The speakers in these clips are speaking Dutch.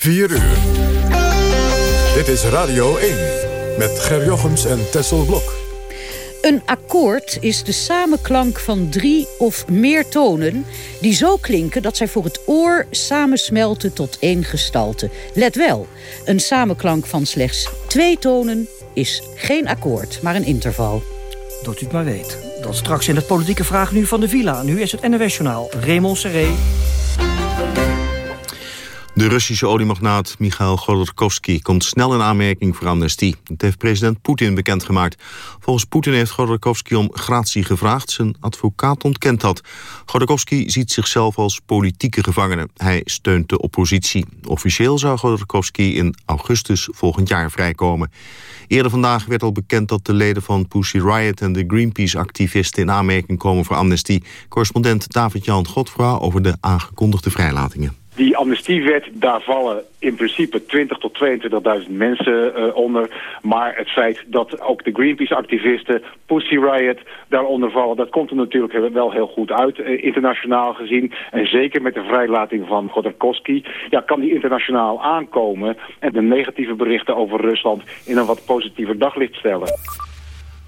4 uur. Dit is Radio 1 met Ger Jochems en Tessel Blok. Een akkoord is de samenklank van drie of meer tonen... die zo klinken dat zij voor het oor samensmelten tot één gestalte. Let wel, een samenklank van slechts twee tonen is geen akkoord, maar een interval. Dat u het maar weet. Dat straks in het politieke vraag nu van de Villa. Nu is het NWS Journaal. Raymond Serré. De Russische oliemagnaat Michail Godorkovsky komt snel in aanmerking voor amnestie. Dat heeft president Poetin bekendgemaakt. Volgens Poetin heeft Godorkovsky om gratie gevraagd. Zijn advocaat ontkent dat. Godorkovsky ziet zichzelf als politieke gevangene. Hij steunt de oppositie. Officieel zou Godorkovsky in augustus volgend jaar vrijkomen. Eerder vandaag werd al bekend dat de leden van Pussy Riot... en de Greenpeace-activisten in aanmerking komen voor amnestie. Correspondent David-Jan Godfra over de aangekondigde vrijlatingen. Die amnestiewet, daar vallen in principe 20 tot 22.000 mensen uh, onder. Maar het feit dat ook de Greenpeace-activisten, Pussy Riot, daaronder vallen... dat komt er natuurlijk wel heel goed uit, uh, internationaal gezien. En zeker met de vrijlating van Godorkovsky... Ja, kan die internationaal aankomen en de negatieve berichten over Rusland... in een wat positiever daglicht stellen.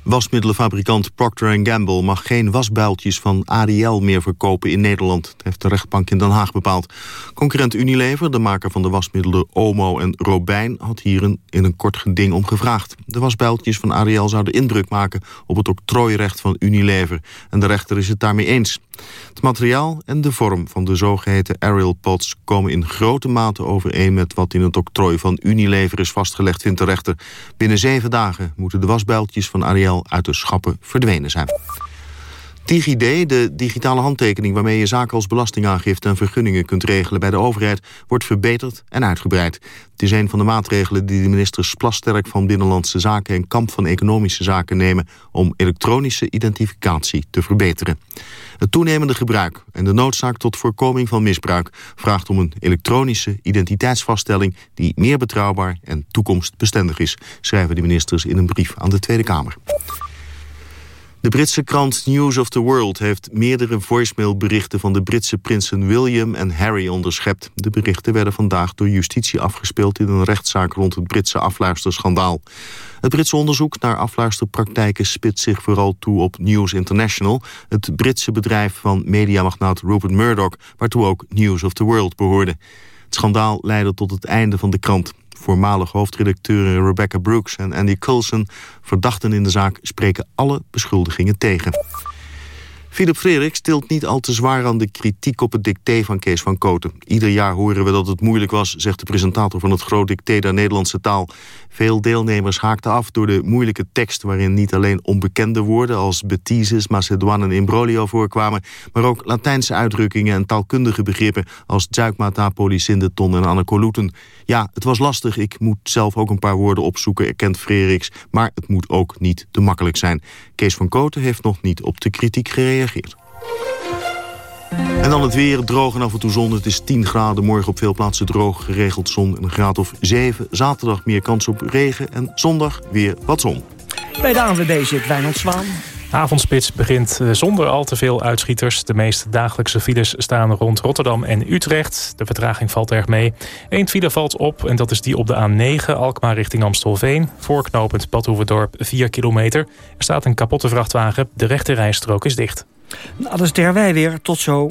Wasmiddelenfabrikant Procter Gamble mag geen wasbuiltjes van Ariel meer verkopen in Nederland. Dat heeft de rechtbank in Den Haag bepaald. Concurrent Unilever, de maker van de wasmiddelen Omo en Robijn... had hier in een kort geding om gevraagd. De wasbuiltjes van Ariel zouden indruk maken op het octrooirecht van Unilever. En de rechter is het daarmee eens. Het materiaal en de vorm van de zogeheten Ariel pots... komen in grote mate overeen met wat in het octrooi van Unilever is vastgelegd, vindt de rechter. Binnen zeven dagen moeten de wasbuiltjes van Ariel uit de schappen verdwenen zijn. DigiD, de digitale handtekening waarmee je zaken als belastingaangifte en vergunningen kunt regelen bij de overheid, wordt verbeterd en uitgebreid. Het is een van de maatregelen die de ministers Plasterk van Binnenlandse Zaken en Kamp van Economische Zaken nemen om elektronische identificatie te verbeteren. Het toenemende gebruik en de noodzaak tot voorkoming van misbruik vraagt om een elektronische identiteitsvaststelling die meer betrouwbaar en toekomstbestendig is, schrijven de ministers in een brief aan de Tweede Kamer. De Britse krant News of the World heeft meerdere voicemailberichten van de Britse prinsen William en Harry onderschept. De berichten werden vandaag door justitie afgespeeld in een rechtszaak rond het Britse afluisterschandaal. Het Britse onderzoek naar afluisterpraktijken spitst zich vooral toe op News International, het Britse bedrijf van mediamagnaat Rupert Murdoch, waartoe ook News of the World behoorde. Het schandaal leidde tot het einde van de krant. Voormalig hoofdredacteuren Rebecca Brooks en Andy Coulson... verdachten in de zaak spreken alle beschuldigingen tegen. Philip Freriks stilt niet al te zwaar aan de kritiek op het dicté van Kees van Koten. Ieder jaar horen we dat het moeilijk was, zegt de presentator van het groot dicté der Nederlandse taal. Veel deelnemers haakten af door de moeilijke tekst waarin niet alleen onbekende woorden als betises, Macedoine en imbroglio voorkwamen, maar ook Latijnse uitdrukkingen en taalkundige begrippen als Zuikmata, Polysindeton en Anacoluten. Ja, het was lastig, ik moet zelf ook een paar woorden opzoeken, erkent Freriks, maar het moet ook niet te makkelijk zijn. Kees van Koten heeft nog niet op de kritiek gereageerd. En dan het weer, droog en af en toe zon. Het is 10 graden, morgen op veel plaatsen droog, geregeld zon. Een graad of 7. Zaterdag meer kans op regen en zondag weer wat zon. Bij de ANWB zit Wijnand Zwaan. Avondspits begint eh, zonder al te veel uitschieters. De meeste dagelijkse files staan rond Rotterdam en Utrecht. De vertraging valt erg mee. Eén file valt op en dat is die op de A9 Alkmaar richting Amstelveen. Voorknopend Badhoevedorp 4 kilometer. Er staat een kapotte vrachtwagen. De rechte rijstrook is dicht. Nou, dat is der weer. Tot zo.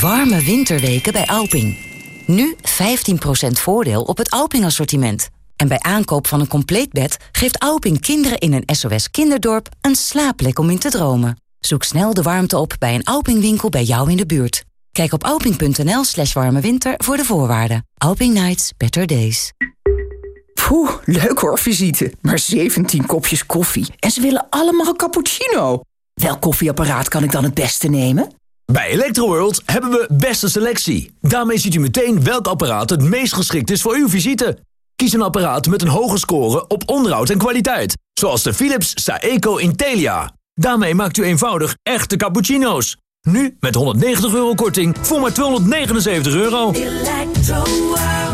Warme winterweken bij Alping. Nu 15% voordeel op het Alping-assortiment. En bij aankoop van een compleet bed geeft Alping kinderen in een SOS kinderdorp een slaapplek om in te dromen. Zoek snel de warmte op bij een Alping-winkel bij jou in de buurt. Kijk op alping.nl slash warme winter voor de voorwaarden. Alping Nights, better days. Poeh, leuk hoor, visite. Maar 17 kopjes koffie. En ze willen allemaal een cappuccino. Welk koffieapparaat kan ik dan het beste nemen? Bij Electroworld hebben we beste selectie. Daarmee ziet u meteen welk apparaat het meest geschikt is voor uw visite. Kies een apparaat met een hoge score op onderhoud en kwaliteit. Zoals de Philips Saeco Intelia. Daarmee maakt u eenvoudig echte cappuccino's. Nu met 190 euro korting voor maar 279 euro.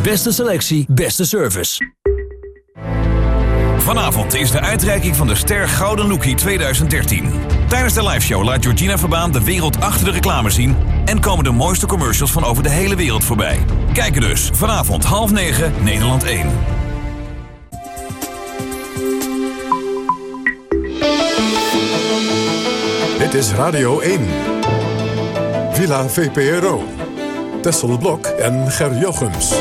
Beste selectie, beste service. Vanavond is de uitreiking van de Ster Gouden Lookie 2013. Tijdens de liveshow laat Georgina Verbaan de wereld achter de reclame zien... en komen de mooiste commercials van over de hele wereld voorbij. Kijken dus, vanavond half negen, Nederland 1. Dit is Radio 1. Villa VPRO. Tessel Blok en Ger Jochems.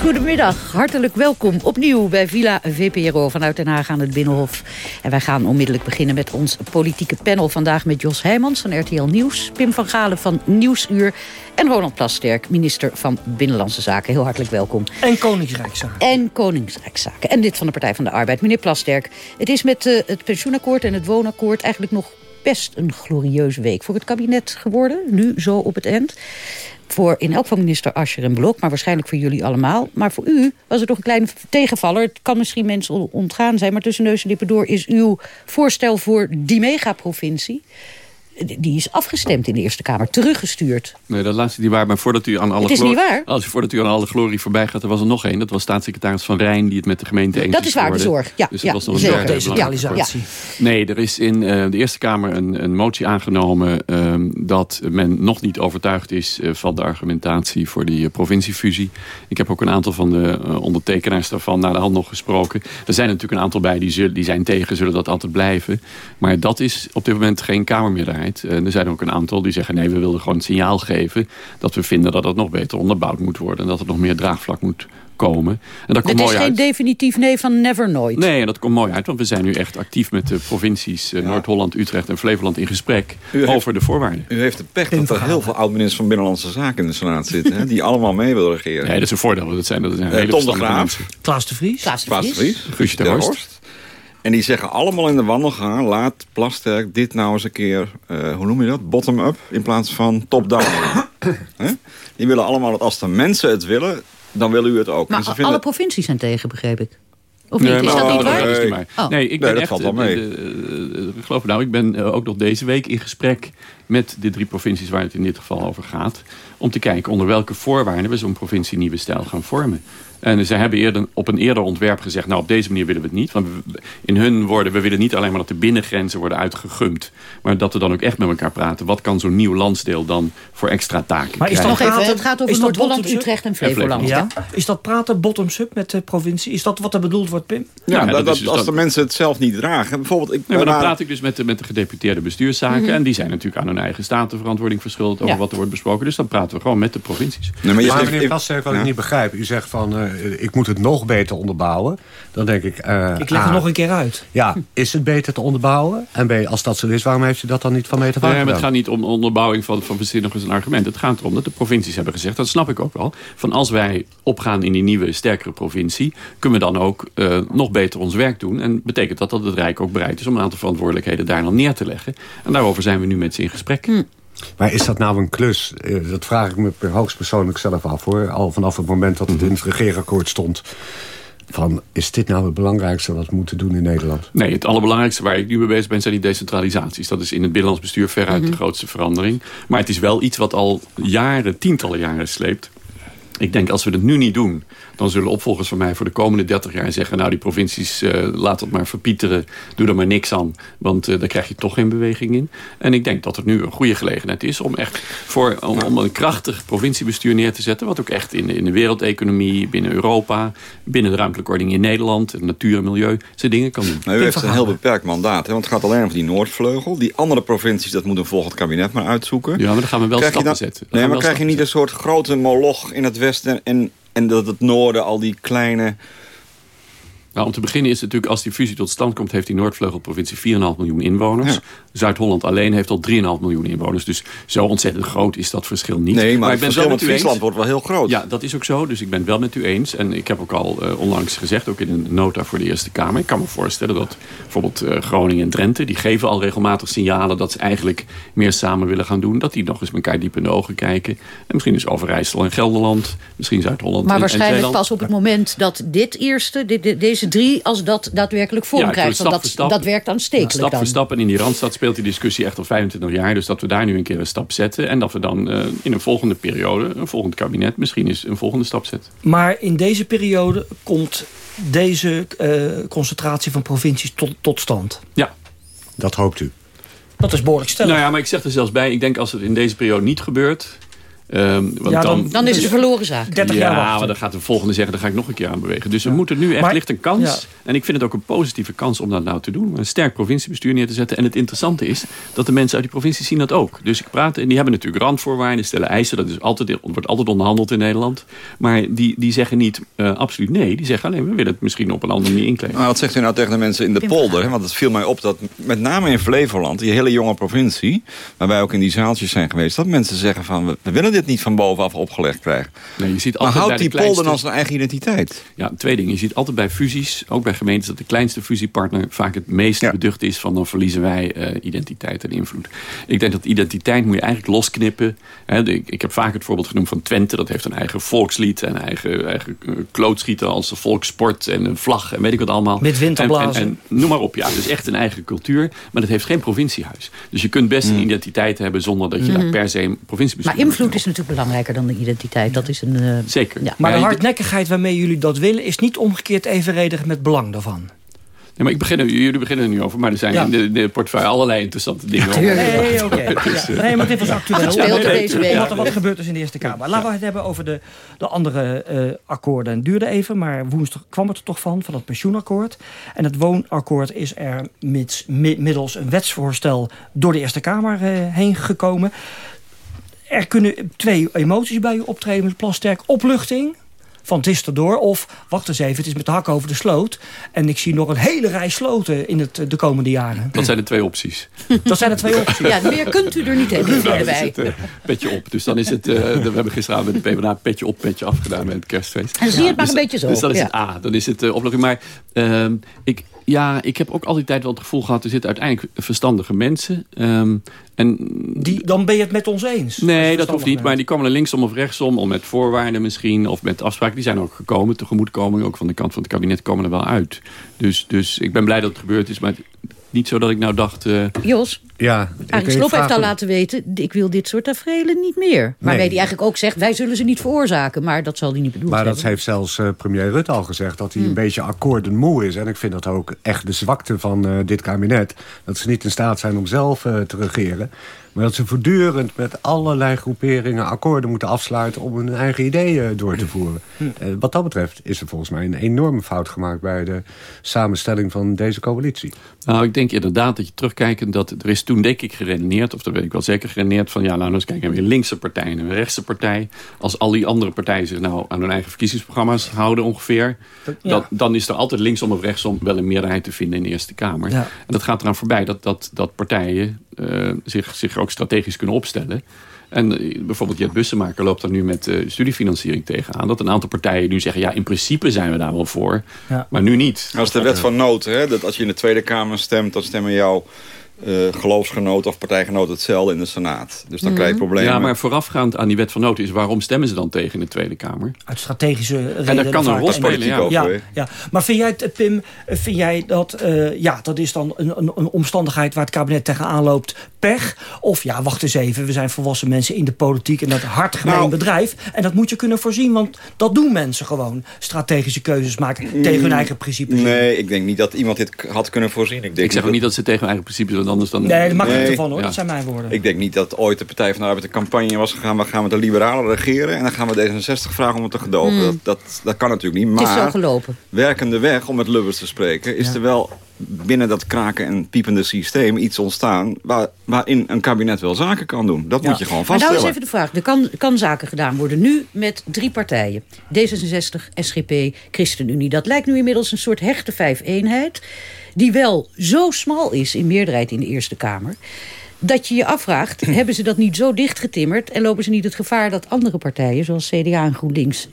Goedemiddag, hartelijk welkom opnieuw bij Villa VPRO vanuit Den Haag aan het Binnenhof. En wij gaan onmiddellijk beginnen met ons politieke panel. Vandaag met Jos Heijmans van RTL Nieuws, Pim van Galen van Nieuwsuur... en Ronald Plasterk, minister van Binnenlandse Zaken. Heel hartelijk welkom. En Koningsrijkszaken. En Koningsrijkszaken. En lid van de Partij van de Arbeid. Meneer Plasterk, het is met uh, het pensioenakkoord en het woonakkoord... eigenlijk nog best een glorieuze week voor het kabinet geworden. Nu zo op het eind voor in elk geval minister Ascher en Blok... maar waarschijnlijk voor jullie allemaal. Maar voor u was het toch een kleine tegenvaller. Het kan misschien mensen ontgaan zijn... maar tussen neus en lippen door is uw voorstel voor die megaprovincie die is afgestemd in de Eerste Kamer, teruggestuurd. Nee, dat laatste niet waar, maar voordat u aan alle het is niet waar. Als, voordat u aan alle glorie voorbij gaat, er was er nog één. Dat was staatssecretaris Van Rijn, die het met de gemeente eens Dat is waar, de zorg. Ja, dus ja, was nog een decentralisatie. Ja. Nee, er is in uh, de Eerste Kamer een, een motie aangenomen... Uh, dat men nog niet overtuigd is uh, van de argumentatie voor die provinciefusie. Ik heb ook een aantal van de ondertekenaars daarvan naar de hand nog gesproken. Er zijn natuurlijk een aantal bij die, zullen, die zijn tegen, zullen dat altijd blijven. Maar dat is op dit moment geen Kamermeerderheid. En er zijn ook een aantal die zeggen... nee, we willen gewoon een signaal geven... dat we vinden dat het nog beter onderbouwd moet worden... en dat het nog meer draagvlak moet komen. En dat komt het mooi is geen uit. definitief nee van never nooit. Nee, en dat komt mooi uit, want we zijn nu echt actief met de provincies uh, Noord-Holland, Utrecht en Flevoland in gesprek heeft, over de voorwaarden. U heeft de pech dat er heel veel oud-ministers van Binnenlandse Zaken in de Senaat zitten, hè, die allemaal mee willen regeren. Nee, dat is een voordeel. Dat zijn, dat zijn uh, hele Tom de Graaf, Klaas de Vries, Klaas de Klaas de Vries, Guusje de Horst. En die zeggen allemaal in de wandelgang... laat Plasterk dit nou eens een keer, uh, hoe noem je dat? Bottom-up in plaats van top-down. die willen allemaal dat als de mensen het willen... dan willen u het ook. Maar en ze alle vinden... provincies zijn tegen, begreep ik. Of niet? Nee, is dat niet waar? Oh. Nee, ik ben Nee, dat echt, valt wel mee. uh, uh, geloof me nou, ik ben ook nog deze week in gesprek met de drie provincies waar het in dit geval over gaat. Om te kijken onder welke voorwaarden we zo'n provincie nieuwe stijl gaan vormen. En ze hebben eerder, op een eerder ontwerp gezegd... nou, op deze manier willen we het niet. Want in hun woorden, we willen niet alleen maar dat de binnengrenzen worden uitgegumd... maar dat we dan ook echt met elkaar praten. Wat kan zo'n nieuw landsdeel dan voor extra taken Maar is krijgen? Nog even, praten- het gaat over dat Noord-Holland, bottom-up? Utrecht en Flevoland. Ja. Is dat praten bottoms-up met de provincie? Is dat wat er bedoeld wordt, Pim? Ja, Ja, dat, dat dat- is dus als dan- de mensen het zelf niet dragen. Bijvoorbeeld, ik, Nee, maar dan praat ik dus met de, met de gedeputeerde bestuurszaken. En die zijn natuurlijk aan hun eigen statenverantwoording verschuldigd... over Ja. wat er wordt besproken. Dus dan praten we gewoon met de provincies. Nee, maar je Maar zegt- meneer Plasterk, wat Ja. ik niet begrijp. U zegt van, eh, ik moet het nog beter onderbouwen. Dan denk ik... eh, Ik leg A, het nog een keer uit. Ja, is het beter te onderbouwen? En B, als dat zo is, waarom heeft u dat dan niet van af aan Nee, maar het gaat niet om onderbouwing van, van verzinnigers en argument. Het gaat erom dat de provincies hebben gezegd, dat snap ik ook wel... van als wij opgaan in die nieuwe, sterkere provincie... kunnen we dan ook eh, nog beter ons werk doen. En betekent dat dat het Rijk ook bereid is... om een aantal verantwoordelijkheden daar dan neer te leggen. En daarover zijn we nu met ze in gesprek. Maar is dat nou een klus? Eh, Dat vraag ik me hoogstpersoonlijk zelf af, hoor. Al vanaf het moment dat het in het regeerakkoord stond... van, is dit nou het belangrijkste wat we moeten doen in Nederland? Nee, het allerbelangrijkste waar ik nu mee bezig ben... zijn die decentralisaties. Dat is in het binnenlands bestuur veruit de grootste verandering. Maar het is wel iets wat al jaren, tientallen jaren sleept. Ik denk, als we het nu niet doen... dan zullen opvolgers van mij voor de komende 30 jaar zeggen... nou, die provincies, eh, laat het maar verpieteren. Doe er maar niks aan, want eh, daar krijg je toch geen beweging in. En ik denk dat het nu een goede gelegenheid is... om echt voor, om, om een krachtig provinciebestuur neer te zetten... wat ook echt in, de- in de wereldeconomie, binnen Europa... binnen de ruimtelijke ordening in Nederland... natuur en milieu, zijn dingen kan doen. Nou, u heeft een heel beperkt mandaat. Hè, want het gaat alleen over die Noordvleugel. Die andere provincies, dat moet een volgend kabinet maar uitzoeken. Ja, maar dan gaan we wel Krijg stappen dan- zetten. Dan Nee, maar krijg je niet een soort grote moloch in het westen... en, en dat het noorden al die kleine... Nou, westen... en, en dat het noorden al die kleine Nou, om te beginnen is het natuurlijk, als die fusie tot stand komt... heeft die Noordvleugelprovincie 4,5 miljoen inwoners. Zuid-Holland alleen heeft al 3,5 miljoen inwoners. Dus zo ontzettend groot is dat verschil niet. Nee, maar, ik ben verschil wel met met u eens. Friesland wordt wel heel groot. Ja, dat is ook zo. Dus ik ben het wel met u eens. En ik heb ook al eh, onlangs gezegd, ook in een nota voor de Eerste Kamer... ik kan me voorstellen dat bijvoorbeeld eh, Groningen en Drenthe... die geven al regelmatig signalen dat ze eigenlijk meer samen willen gaan doen. Dat die nog eens elkaar diep in de ogen kijken. En misschien is Overijssel en Gelderland, misschien Zuid-Holland Maar en- waarschijnlijk pas op het moment dat dit eerste, dit- deze drie, als dat daadwerkelijk vorm Ja, krijgt. Want stap dat, stap. dat werkt aanstekelijk Stap dan. voor stap. En in die Randstad speelt die discussie echt al 25 jaar. Dus dat we daar nu een keer een stap zetten. En dat we dan eh, in een volgende periode, een volgend kabinet... misschien eens een volgende stap zetten. Maar in deze periode komt deze eh, concentratie van provincies tot, tot stand. Ja. Dat hoopt u. Dat is behoorlijk stellig. Nou ja, maar ik zeg er zelfs bij. Ik denk als het in deze periode niet gebeurt... ehm, want Ja, dan, dan- Dan is het een verloren zaak. 30 jaar ja, wachten. maar dan gaat de volgende zeggen, daar ga ik nog een keer aan bewegen. Dus we moeten nu echt Maar- ligt een kans. ja. En ik vind het ook een positieve kans om dat nou te doen. Een sterk provinciebestuur neer te zetten. En het interessante is dat de mensen uit die provincie zien dat ook. Dus ik praat, en die hebben natuurlijk randvoorwaarden, stellen eisen. Dat is altijd, wordt altijd onderhandeld in Nederland. Maar die, die zeggen niet eh, absoluut nee. Die zeggen alleen, we willen het misschien op een andere manier inkleden. Maar wat zegt u nou tegen de mensen in de polder? hè? Want het viel mij op dat met name in Flevoland, die hele jonge provincie... waar wij ook in die zaaltjes zijn geweest... dat mensen zeggen van, we, we willen dit niet van bovenaf opgelegd krijgen. Nee, je ziet Maar altijd bij houdt die polder kleinste- dan zijn eigen identiteit? Ja, twee dingen. Je ziet altijd bij fusies, ook bij gemeentes... dat de kleinste fusiepartner vaak het meest beducht is... van dan verliezen wij eh, identiteit en invloed. Ik denk dat identiteit moet je eigenlijk losknippen. De- ik, ik heb vaak het voorbeeld genoemd van Twente. Dat heeft een eigen volkslied en eigen, eigen eh, klootschieten als een volkssport... en een vlag en weet ik wat allemaal. Met winterblazen. En, en, en noem maar op, ja. Dus echt een eigen cultuur. Maar dat heeft geen provinciehuis. Dus je kunt best een identiteit hebben... zonder dat je daar per se een provinciebestuur Maar invloed is natuurlijk belangrijker dan de identiteit. Dat is een... eh, Zeker. Ja. Maar de hardnekkigheid waarmee jullie dat willen... is niet omgekeerd evenredig met belang daarvan. Ja, maar ik begin, jullie beginnen er nu over, maar er zijn Ja. in de, de portefeuille allerlei interessante dingen. over. Nee, oké. Dus, Ja. eh, Nee, maar dit was actueel. Het deze week. Wat er wat gebeurd is in de Eerste Kamer. Laten we het hebben over de, de andere eh, akkoorden. Het duurde even, maar woensdag kwam het er toch van, van het pensioenakkoord. En het woonakkoord is er mits, mi- middels een wetsvoorstel door de Eerste Kamer eh, heen gekomen. Er kunnen twee emoties bij u optreden, meneer Plasterk. Opluchting, van het is erdoor. Of, wacht eens even, het is met de hak over de sloot. En ik zie nog een hele rij sloten in het, eh, de komende jaren. Dat zijn de twee opties. Dat zijn de twee opties. Ja, meer kunt u er niet hebben, Nou, vinden dan is wij. het, eh, petje op. Dus dan is het. eh, we hebben gisteravond met de PvdA petje op, petje af gedaan met het kerstfeest. En zie je het maar Dus- een beetje zo, Dus dan is ja. het A. Dan is het uh, oplossing. Maar ehm, ik, ja, ik heb ook altijd tijd wel het gevoel gehad. Er zitten uiteindelijk verstandige mensen. Ehm, en Die, dan ben je het met ons eens. Nee, dat hoeft niet. Maar die komen er linksom of rechtsom. Of met voorwaarden misschien. Of met afspraken. Die zijn ook gekomen. Tegemoetkomingen ook van de kant van het kabinet komen er wel uit. Dus, dus ik ben blij dat het gebeurd is. Maar het- niet zo dat ik nou dacht... eh, Jos, Ja, Arie Slob heeft al laten weten... ik wil dit soort tafereelen niet meer. Waarmee hij eigenlijk ook zegt... wij zullen ze niet veroorzaken. Maar dat zal hij niet bedoeld Maar dat hebben. heeft zelfs eh, premier Rutte al gezegd... dat hij Hmm. een beetje akkoordenmoe is. En ik vind dat ook echt de zwakte van eh, dit kabinet. Dat ze niet in staat zijn om zelf eh, te regeren. Maar dat ze voortdurend met allerlei groeperingen akkoorden moeten afsluiten... om hun eigen ideeën door te voeren. Eh, wat dat betreft is er volgens mij een enorme fout gemaakt... bij de samenstelling van deze coalitie. Nou, ik denk inderdaad dat je terugkijkend... dat er is toen denk ik geredeneerd, of dat weet ik wel zeker geredeneerd... van ja, nou, eens kijken, we hebben een linkse partij en een rechtse partij. Als al die andere partijen zich nou aan hun eigen verkiezingsprogramma's houden ongeveer... ja. dat, dan is er altijd linksom of rechtsom wel een meerderheid te vinden in de Eerste Kamer. Ja. En dat gaat eraan voorbij dat, dat, dat partijen zich, zich ook strategisch kunnen opstellen... En eh, bijvoorbeeld Jet Bussemaker loopt daar nu met eh, studiefinanciering tegenaan. Dat een aantal partijen nu zeggen... ja, in principe zijn we daar wel voor, Ja. maar nu niet. Dat is de wet van nood. Hè? Dat als je in de Tweede Kamer stemt, dan stemmen jouw eh geloofsgenoot of partijgenoot hetzelfde in de Senaat. Dus dan krijg je problemen. Ja, maar voorafgaand aan die wet van nood is... waarom stemmen ze dan tegen in de Tweede Kamer? Uit strategische redenen. En dat kan een rol spelen, ja. ja, ja. Maar vind jij, het, Pim, vind jij dat... eh, ja, dat is dan een, een, een omstandigheid waar het kabinet tegenaan loopt. Pech? Of ja, wacht eens even. We zijn volwassen mensen in de politiek. En dat hard gemeen Nou. bedrijf. En dat moet je kunnen voorzien. Want dat doen mensen gewoon. Strategische keuzes maken tegen hun eigen principes. in. Nee, ik denk niet dat iemand dit had kunnen voorzien. Ik, denk Ik zeg ook niet dat ze tegen hun eigen principes... anders dan... Nee, dat maakt Nee. niet ervan hoor. Ja. Dat zijn mijn woorden. Ik denk niet dat ooit de Partij van de Arbeid de campagne was gegaan... we gaan met de liberalen regeren en dan gaan we D66 vragen om het te gedogen. Hmm. Dat, dat, dat kan natuurlijk niet. Het is zo Maar gelopen. werkende weg, om met Lubbers te spreken... is Ja. er wel binnen dat kraken en piepende systeem iets ontstaan... Waar, waarin een kabinet wel zaken kan doen. Dat moet je gewoon Maar vaststellen. nou is even de vraag. Er kan, kan zaken gedaan worden nu met drie partijen. D66, SGP, ChristenUnie. Dat lijkt nu inmiddels een soort hechte vijf-eenheid... die wel zo smal is in meerderheid in de Eerste Kamer... dat je je afvraagt, hebben ze dat niet zo dichtgetimmerd... en lopen ze niet het gevaar dat andere partijen, zoals CDA en GroenLinks...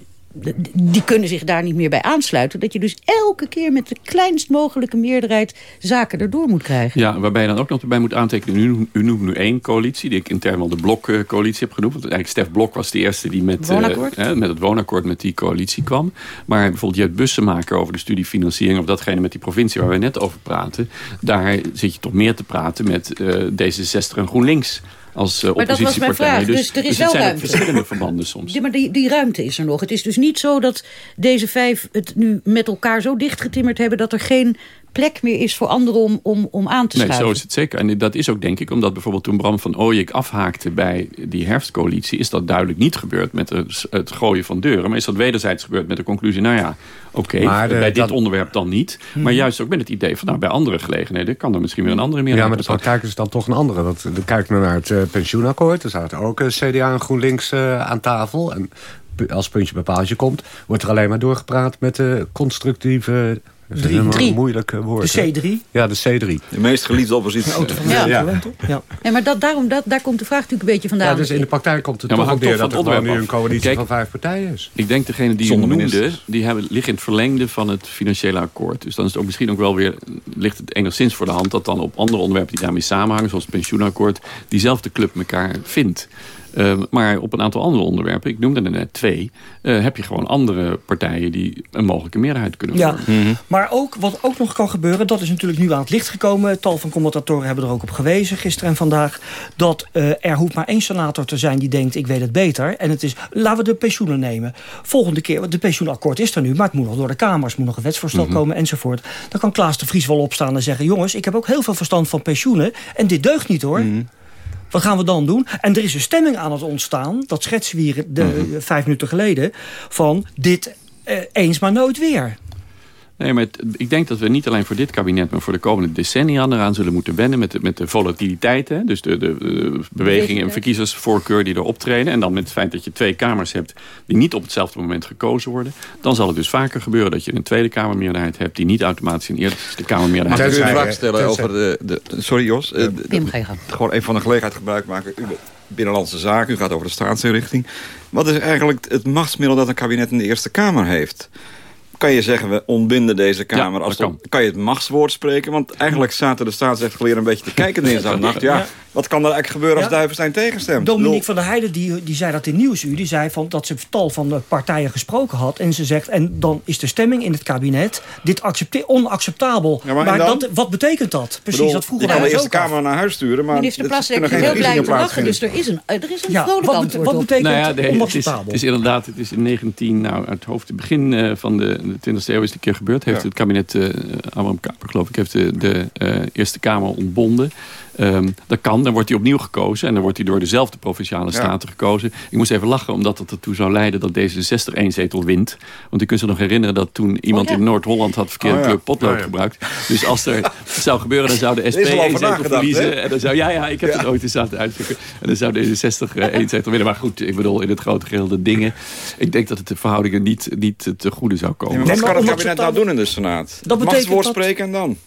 die kunnen zich daar niet meer bij aansluiten... dat je dus elke keer met de kleinst mogelijke meerderheid... zaken erdoor moet krijgen. Ja, waarbij je dan ook nog bij moet aantekenen. U, u noemt nu één coalitie, die ik intern wel de Blok-coalitie heb genoemd. Want eigenlijk Stef Blok was de eerste die met, eh, Woonakkoord? hè, met het woonakkoord met die coalitie kwam. Maar bijvoorbeeld Jet Bussemaker over de studiefinanciering... of datgene met die provincie waar we net over praten. Daar zit je toch meer te praten met eh, D66 en GroenLinks... Als uh, Maar dat was mijn vraag. Dus er is wel ruimte. verschillende verbanden soms. Ja, maar die, die ruimte is er nog. Het is dus niet zo dat deze vijf het nu met elkaar zo dichtgetimmerd hebben... dat er geen plek meer is voor anderen om, om, om aan te Nee, schuiven. zo is het zeker. En dat is ook denk ik omdat bijvoorbeeld toen Bram van Ooyek afhaakte bij die herfstcoalitie... is dat duidelijk niet gebeurd met het, gooien van deuren. Maar is dat wederzijds gebeurd met de conclusie... nou ja, oké, de- bij dit dat- onderwerp dan niet. Maar juist ook met het idee van nou, bij andere gelegenheden... kan er misschien weer een andere Ja, meerderheid maar de praktijk is dan toch een andere. Want dan kijkt men naar het eh, pensioenakkoord. Er zaten ook eh, CDA en GroenLinks eh, aan tafel. En als puntje bij paaltje komt... wordt er alleen maar doorgepraat met de constructieve... dat is Drie. een Drie. moeilijk woord. De hè? C3. Ja, de C3. De meest geliefde oppositie. Ja. Ja. Ja. maar dat, daarom, dat, daar komt de vraag natuurlijk een beetje vandaan. Ja, dus in de praktijk komt het Ja, maar toch hangt neer toch dat van er nu een coalitie Kijk, van vijf partijen is. Ik denk degene die je Zonder noemde, ministers. die hebben, liggen in het verlengde van het financiële akkoord. Dus dan is het ook misschien ook wel weer, ligt het enigszins voor de hand... dat dan op andere onderwerpen die daarmee samenhangen, zoals het pensioenakkoord... diezelfde club elkaar vindt. Ehm, maar op een aantal andere onderwerpen, ik noemde er net twee... eh, heb je gewoon andere partijen die een mogelijke meerderheid kunnen Ja, vormen. maar ook wat ook nog kan gebeuren... dat is natuurlijk nu aan het licht gekomen. Tal van commentatoren hebben er ook op gewezen, gisteren en vandaag... dat eh, er hoeft maar één senator te zijn die denkt, ik weet het beter. En het is, laten we de pensioenen nemen. Volgende keer, want de pensioenakkoord is er nu... maar het moet nog door de Kamers, moet nog een wetsvoorstel Mhm. komen enzovoort. Dan kan Klaas de Vries wel opstaan en zeggen... jongens, ik heb ook heel veel verstand van pensioenen... en dit deugt niet hoor. Mhm. Wat gaan we dan doen? En er is een stemming aan het ontstaan... dat schetsen we hier de, Mhm. vijf minuten geleden... van dit eh, eens maar nooit weer. Nee, maar het- ik denk dat we niet alleen voor dit kabinet... maar voor de komende decennia eraan zullen moeten wennen... met de, met de volatiliteit, hè? dus de, de, de bewegingen en verkiezersvoorkeur die er optreden... en dan met het feit dat je twee kamers hebt... die niet op hetzelfde moment gekozen worden... dan zal het dus vaker gebeuren dat je een Tweede Kamermeerderheid hebt... die niet automatisch een Eerste Kamermeerderheid Mag ik u een vraag stellen over de, de... Sorry Jos. eh, de- Pim, ga je gang. gewoon even van de gelegenheid gebruik maken. U bent Binnenlandse Zaken, u gaat over de staatsinrichting. Wat is eigenlijk het machtsmiddel dat een kabinet in de Eerste Kamer heeft? Kan je zeggen, we ontbinden deze Kamer? Ja, als kan. je het machtswoord spreken? Want eigenlijk zaten de staatsrechtgeleerden een beetje te kijken dinsdagnacht. Ja, Ja. wat kan er eigenlijk gebeuren als Ja. Duivenstein tegenstemt? Dominique van der Heijden die, die zei dat in Nieuwsuur. Die zei van dat ze tal van de partijen gesproken had. En ze zegt, en dan is de stemming in het kabinet... dit onacceptabel. Ja, maar dat, wat betekent dat? Precies, Bedoel, dat vroegen je kan de Eerste af. Kamer naar huis sturen, maar Minister er kunnen is heel blij te lachen. Dus er is een, er is een Ja, vrolijk wat, wat betekent Nou ja, nee, het, is, onacceptabel? het is inderdaad, het is in 19, nou, uit het hoofd, het begin eh, van de, de 20e eeuw is het een keer gebeurd. Heeft Ja. het kabinet, eh Abraham Kaper geloof ik, heeft de, de eh, Eerste Kamer ontbonden. Ehm, dat kan, dan wordt hij opnieuw gekozen. En dan wordt hij door dezelfde Provinciale Staten gekozen. Ik moest even lachen, omdat dat ertoe zou leiden dat D66 één zetel wint. Want u kunt zich nog herinneren dat toen iemand Oh, ja. in Noord-Holland had verkeerde Oh, ja. kleur potlood Oh, ja. gebruikt. Dus als er zou gebeuren, dan zou de SP één zetel hè? verliezen. En dan zou, ja, ja, ik heb het ooit eens aan het uitzoeken. En dan zou D66 eh, één zetel winnen. Maar goed, ik bedoel, in het grote geheel de dingen. Ik denk dat het de verhoudingen niet, niet te goede zou komen. maar Nee, wat maar kan het kabinet nou doen in de Senaat? Het betekent machtswoord dat- spreken en dan?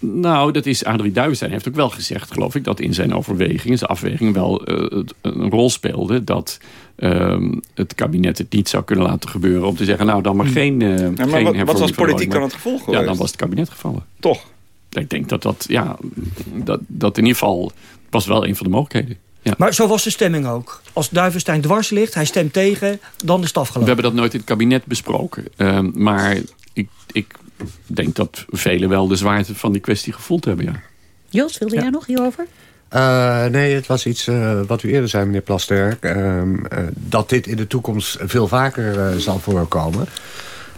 Nou, dat is Adrie Duivenstein heeft ook wel gezegd, geloof ik... dat in zijn overwegingen, zijn afwegingen wel eh, een rol speelde... dat ehm, het kabinet het niet zou kunnen laten gebeuren... om te zeggen, nou, dan maar geen uh, Ja, geen maar wat, wat was de politiek dan het gevolg Ja, geweest? dan was het kabinet gevallen. Toch? Ik denk dat dat, ja, dat, dat in ieder geval... was wel een van de mogelijkheden. Ja. Maar zo was de stemming ook. Als Duivenstein dwars ligt, hij stemt tegen, dan is het We afgelopen. hebben dat nooit in het kabinet besproken. Ehm, maar ik, ik denk dat velen wel de zwaarte van die kwestie gevoeld hebben, ja. Jos, wilde jij nog hierover? Eh, nee, het was iets eh, wat u eerder zei, meneer Plasterk. ehm, eh, dat dit in de toekomst veel vaker eh, zal voorkomen.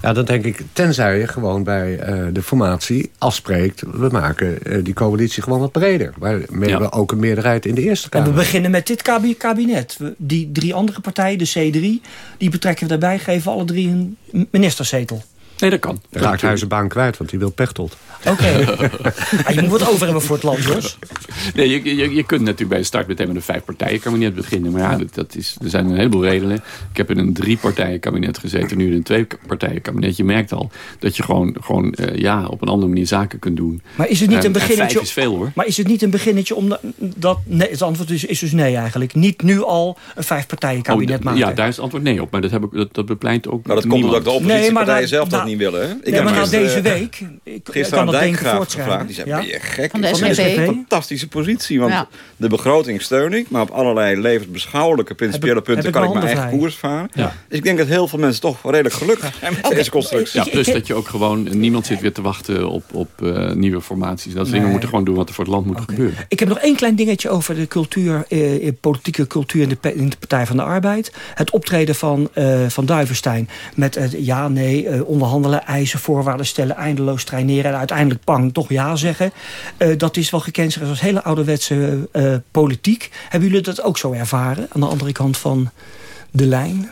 Ja, dan denk ik, tenzij je gewoon bij eh, de formatie afspreekt... we maken eh, die coalitie gewoon wat breder. Waarmee Ja. we ook een meerderheid in de Eerste En we Kamer beginnen met dit kabi- kabinet. We- Die drie andere partijen, de C3, die betrekken we daarbij... geven alle drie een ministerzetel. Nee, dat kan. Dan raakt hij zijn baan kwijt, want hij wil Pechtold. Oké. Ah, je moet wat over hebben voor het land, Jos. Nee, je, je, je kunt natuurlijk bij de start meteen met een vijf partijen kabinet beginnen. Maar ja, dat, dat is, er zijn een heleboel redenen. Ik heb in een drie partijen kabinet gezeten, nu in een twee partijen kabinet. Je merkt al dat je gewoon, gewoon eh, ja, op een andere manier zaken kunt doen. Maar is het niet En- een en beginnetje... vijf is veel hoor. Maar is het niet een beginnetje om dat... dat nee, het antwoord is, is dus nee eigenlijk. Niet nu al een vijfpartijen kabinet Oh, maken. Ja, daar is het antwoord nee op. Maar dat, heb ik, dat, dat bepleit ook Maar dat komt omdat de oppositiepartijen zelf dat niet willen. Hè? Ik nee, heb maar na gisteren- deze week... Ik Gisteren kan aan Dijkgraaf gevraagd. Die zei, Ja? ben je gek? Van de Ik vond het SGP? een fantastische positie. Want Ja. de begroting steun ik. Maar op allerlei levensbeschouwelijke principiële ik- punten kan ik mijn eigen koers varen. Ja. Dus ik denk dat heel veel mensen toch redelijk gelukkig zijn met deze constructie. Ja, plus dat je ook gewoon... Niemand zit weer te wachten op, op eh, nieuwe formaties. Dat dingen Nee. moeten gewoon doen wat er voor het land moet gebeuren. Ik heb nog één klein dingetje over de cultuur, eh, eh, politieke cultuur in de, in de Partij van de Arbeid. Het optreden van, eh, van Duivenstein met het ja, nee, eh, onderhandelen, eisen, voorwaarden stellen, eindeloos traineren en uiteindelijk pang toch ja zeggen. Eh, dat is wel gekenmerkt als hele ouderwetse eh, politiek. Hebben jullie dat ook zo ervaren aan de andere kant van de lijn?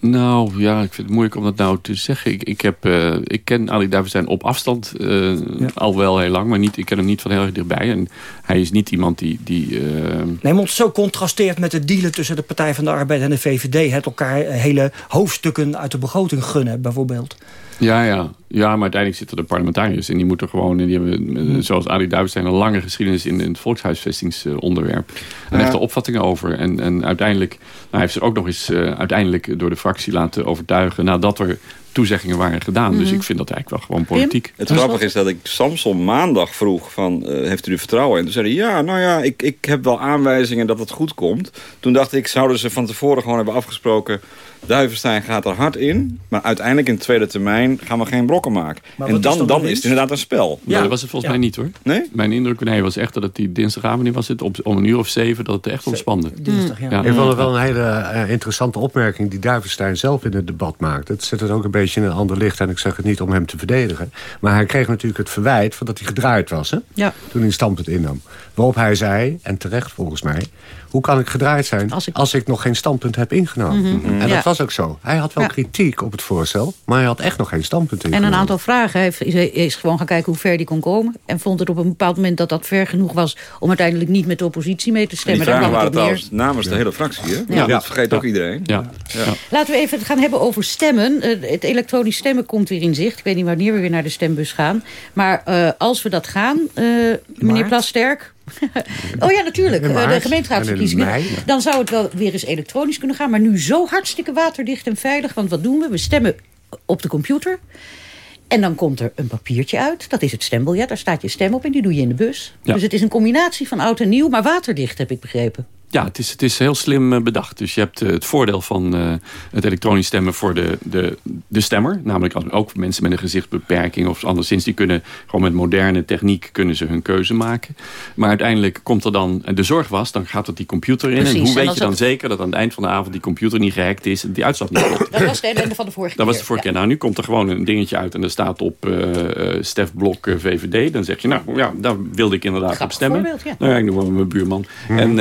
Nou ja, ik vind het moeilijk om dat nou te zeggen. Ik, ik, heb, eh, ik ken Ali Davidstein op afstand eh, al wel heel lang. Maar niet, ik ken hem niet van heel erg dichtbij. En hij is niet iemand die... die eh, Nee, het zo contrasteert met het dealen tussen de Partij van de Arbeid en de VVD. Het elkaar hele hoofdstukken uit de begroting gunnen, bijvoorbeeld. Ja, ja. ja, maar uiteindelijk zitten er parlementariërs. En die moeten gewoon, en die hebben, eh, zoals Adi Duivenstein, een lange geschiedenis in, in het volkshuisvestingsonderwerp. En Ja. heeft er opvattingen over. En, en uiteindelijk, nou, hij heeft zich ook nog eens eh, uiteindelijk door de fractie laten overtuigen nadat er toezeggingen waren gedaan. Dus Mhm. ik vind dat eigenlijk wel gewoon politiek. Het grappige is dat ik Samson maandag vroeg van, eh, heeft u er vertrouwen in? Toen zei hij, ja, nou ja, ik, ik heb wel aanwijzingen dat het goed komt. Toen dacht ik, zouden ze van tevoren gewoon hebben afgesproken... Duivenstein gaat er hard in, maar uiteindelijk in de tweede termijn gaan we geen blokken maken. Maar en wat is dan, dan dan is het inderdaad een spel. Nee, dat was het volgens mij niet hoor. Nee? Mijn indruk nee, was echt dat het die dinsdagavond was het, op, om een uur of zeven, dat het echt ontspande. Dinsdag, ja. Ik vond het wel een hele eh, interessante opmerking die Duivenstein zelf in het debat maakte. Het zet het ook een beetje in een ander licht en ik zeg het niet om hem te verdedigen. Maar hij kreeg natuurlijk het verwijt van dat hij gedraaid was hè? Ja. toen hij standpunt innam. Waarop hij zei, en terecht volgens mij... hoe kan ik gedraaid zijn als ik, nog geen standpunt heb ingenomen? Mhm. En Ja. dat was ook zo. Hij had wel Ja. kritiek op het voorstel, maar hij had echt nog geen standpunt En ingenomen. een aantal vragen. Hij heeft- is, is gewoon gaan kijken hoe ver die kon komen. En vond het op een bepaald moment dat dat ver genoeg was... om uiteindelijk niet met de oppositie mee te En die stemmen. Daar vragen waren trouwens namens de hele fractie. Hè? Ja. Dat vergeet ook iedereen. Ja. Laten we even het gaan hebben over stemmen. Eh, het elektronisch stemmen komt weer in zicht. Ik weet niet wanneer we weer naar de stembus gaan. Maar eh, als we dat gaan, eh, meneer Plasterk... oh ja, natuurlijk. Eh, maart de gemeenteraadsverkiezingen. Dan zou het wel weer eens elektronisch kunnen gaan. Maar nu zo hartstikke waterdicht en veilig. Want wat doen we? We stemmen op de computer. En dan komt er een papiertje uit. Dat is het stembiljet. Daar staat je stem op en die doe je in de bus. Ja. Dus het is een combinatie van oud en nieuw, maar waterdicht, heb ik begrepen. Ja, het is, het is heel slim eh, bedacht. Dus je hebt eh, het voordeel van eh, het elektronisch stemmen voor de, de, de stemmer. Namelijk als, ook mensen met een gezichtsbeperking of anderszins. Die kunnen gewoon met moderne techniek kunnen ze hun keuze maken. Maar uiteindelijk komt er dan de zorg was. Dan gaat het die computer in. Precies, en hoe weet je dan het- zeker dat aan het eind van de avond die computer niet gehackt is. En die uitslag niet klopt. Dat was de ellende van de vorige Dat keer. was de vorige keer. Nou, nu komt er gewoon een dingetje uit en er staat op eh eh, Stef Blok VVD. Dan zeg je, nou ja, daar wilde ik inderdaad op stemmen. ja. Nou ja, ik noem wel mijn buurman. En,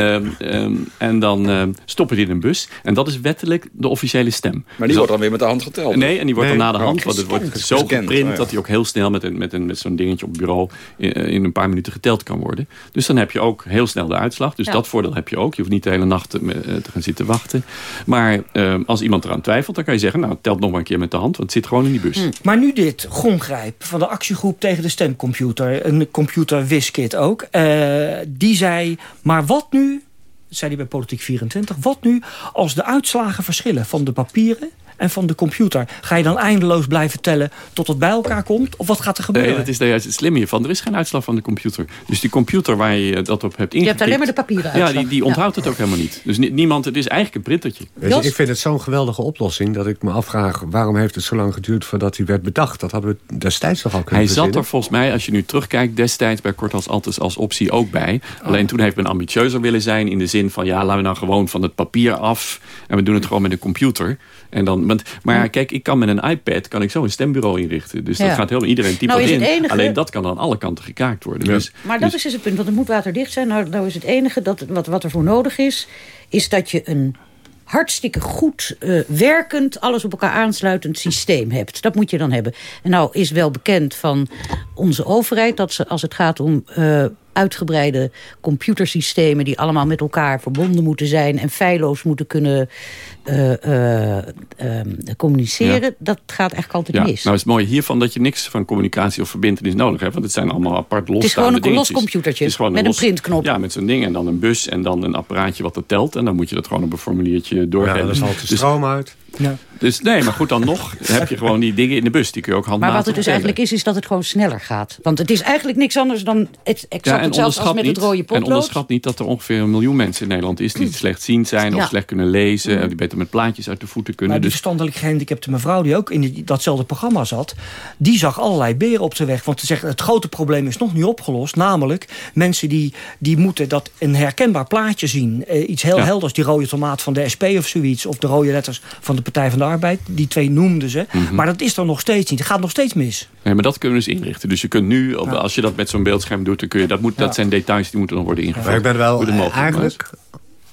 ehm, ehm, en dan ehm, stoppen die in een bus. En dat is wettelijk de officiële stem. Maar Dus die wordt dan weer met de hand geteld. Nee, en die wordt Nee. dan na de hand, want het wordt zo geprint oh ja. dat hij ook heel snel met, een, met, een, met zo'n dingetje op het bureau in, eh, in een paar minuten geteld kan worden. Dus dan heb je ook heel snel de uitslag. Dus Ja. dat voordeel heb je ook. Je hoeft niet de hele nacht te, eh, te gaan zitten wachten. Maar eh, als iemand eraan twijfelt, dan kan je zeggen, nou, telt nog maar een keer met de hand, want het zit gewoon in die bus. Hm. Maar nu dit, Gongrijp van de actiegroep tegen de stemcomputer. Een computer Wiskit ook. eh, die zei, maar wat nu, zei hij bij Politiek 24... wat nu als de uitslagen verschillen van de papieren en van de computer? Ga je dan eindeloos blijven tellen tot het bij elkaar komt? Of wat gaat er gebeuren? Nee, dat is juist het slimme hiervan. Er is geen uitslag van de computer. Dus die computer waar je dat op hebt Je hebt alleen maar de papieren Ja, uitslag. die, die onthoudt het ook helemaal niet. Dus ni- niemand, het is eigenlijk een printertje. Weet je, ik vind het zo'n geweldige oplossing dat ik me afvraag... waarom heeft het zo lang geduurd voordat hij werd bedacht? Dat hadden we destijds toch al kunnen Hij zat er volgens mij, als je nu terugkijkt, destijds bij Kortas Altes als optie ook bij. Alleen toen heeft men ambitieuzer willen zijn in de zin van... ja, laten we nou gewoon van het papier af en we doen het gewoon met een computer. En dan, want, maar kijk, ik kan met een iPad kan ik zo een stembureau inrichten. Dus dat gaat helemaal, iedereen typt Nou, in. enige- Alleen dat kan aan alle kanten gekaakt worden. Dus, Maar dat dus- is dus het punt, want het moet waterdicht zijn. Nou, nou is het enige dat, wat, wat er voor nodig is... is dat je een hartstikke goed uh, werkend, alles op elkaar aansluitend systeem hebt. Dat moet je dan hebben. En nou is wel bekend van onze overheid dat ze als het gaat om uh, uitgebreide computersystemen... die allemaal met elkaar verbonden moeten zijn... en feilloos moeten kunnen uh, uh, communiceren. Dat gaat eigenlijk altijd ja. mis. Nou is het mooi hiervan dat je niks van communicatie of verbindenis nodig hebt. Want het zijn allemaal apart losstaande Het is gewoon een dingetjes. los computertje Het is gewoon met een los- printknop. Ja, met zo'n ding en dan een bus en dan een apparaatje wat dat telt. En dan moet je dat gewoon op een formuliertje doorgeven. Ja, dan valt de Dus- stroom uit. Dus nee, maar goed, dan nog heb je gewoon die dingen in de bus. Die kun je ook Maar handmatig wat het dus eigenlijk is, is dat het gewoon sneller gaat. Want het is eigenlijk niks anders dan het, exact Ja, en hetzelfde als met niet, het rode en potlood. onderschat niet dat er ongeveer een miljoen mensen in Nederland is... die slechtziend zijn of Ja. slecht kunnen lezen... en die beter met plaatjes uit de voeten kunnen. Maar die Dus verstandelijk gehandicapte mevrouw die ook in die- datzelfde programma zat... die zag allerlei beren op de weg. Want ze zegt, het grote probleem is nog niet opgelost. Namelijk, mensen die, die moeten dat een herkenbaar plaatje zien. Eh, iets heel Ja. helders, die rode tomaat van de SP of zoiets. Of de rode letters van de Partij van de Arbeid. Die twee noemden ze. Mhm. Maar dat is er nog steeds niet. Het gaat nog steeds mis. Nee, maar dat kunnen we dus inrichten. Dus je kunt nu, als je dat met zo'n beeldscherm doet... Dan kun je, dat, moet, dat zijn details die moeten dan worden ingevuld. Maar ik ben wel eigenlijk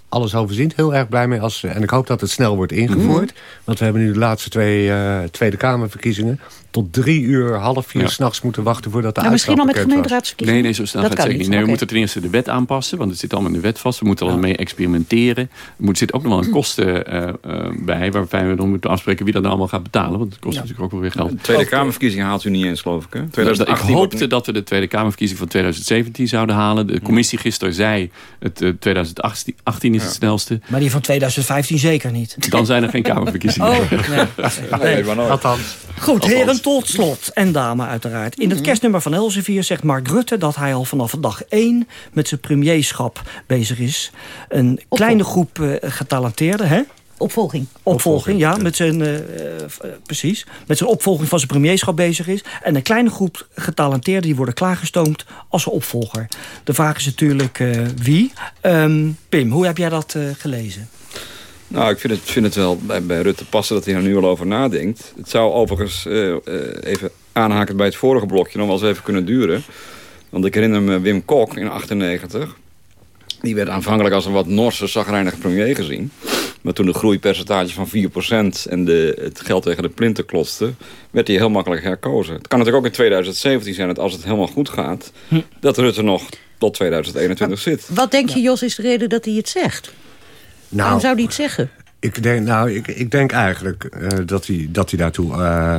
alles overziend heel erg blij mee. Als, en ik hoop dat het snel wordt ingevoerd. Mhm. Want we hebben nu de laatste twee eh, Tweede Kamerverkiezingen... tot drie uur, half vier Ja. s'nachts moeten wachten voordat de Nou, misschien al met was. Nee, nee, zo snel Dat gaat het zeker niet. Nee, we moeten ten eerste de wet aanpassen, want het zit allemaal in de wet vast. We moeten er al mee experimenteren. Er moet, zit ook nog wel een kosten eh, eh, bij, waarbij we dan moeten afspreken wie dat nou allemaal gaat betalen. Want het kost natuurlijk ook wel weer geld. De Tweede Kamerverkiezingen haalt u niet eens, geloof ik. Hè? ik 2018 wordt hoopte dat we de Tweede Kamerverkiezing van 2017 zouden halen. De commissie gisteren zei, het eh, 2018 is het snelste. Maar die van 2015 zeker niet. Dan zijn er geen Kamerverkiezingen. Oh, nee. Nee, maar nooit. Althans. Goed, heren, tot slot. En dame uiteraard. In het kerstnummer van Elsevier zegt Mark Rutte... dat hij al vanaf dag 1 met zijn premierschap bezig is. Een kleine groep eh, getalenteerden, hè? Opvolging. Opvolging, ja, met zijn, eh, eh, precies. Met zijn opvolging van zijn premierschap bezig is. En een kleine groep getalenteerden die worden klaargestoomd als zijn opvolger. De vraag is natuurlijk eh, wie. Ehm, Pim, hoe heb jij dat eh, gelezen? Nou, ik vind het, vind het wel bij, bij Rutte passen dat hij er nu al over nadenkt. Het zou overigens eh, eh, even aanhaken bij het vorige blokje nog wel eens even kunnen duren. Want ik herinner me Wim Kok in 98. Die werd aanvankelijk als een wat Norse, zagrijnige premier gezien. Maar toen de groeipercentage van 4% en de, het geld tegen de plinten klotste... werd hij heel makkelijk herkozen. Het kan natuurlijk ook in 2017 zijn dat als het helemaal goed gaat... dat Rutte nog tot 2021 zit. Wat denk je, Jos, is de reden dat hij het zegt? Waarom Nou, zou hij het zeggen? ik denk, nou, ik, ik denk eigenlijk eh, dat, hij, dat hij daartoe eh,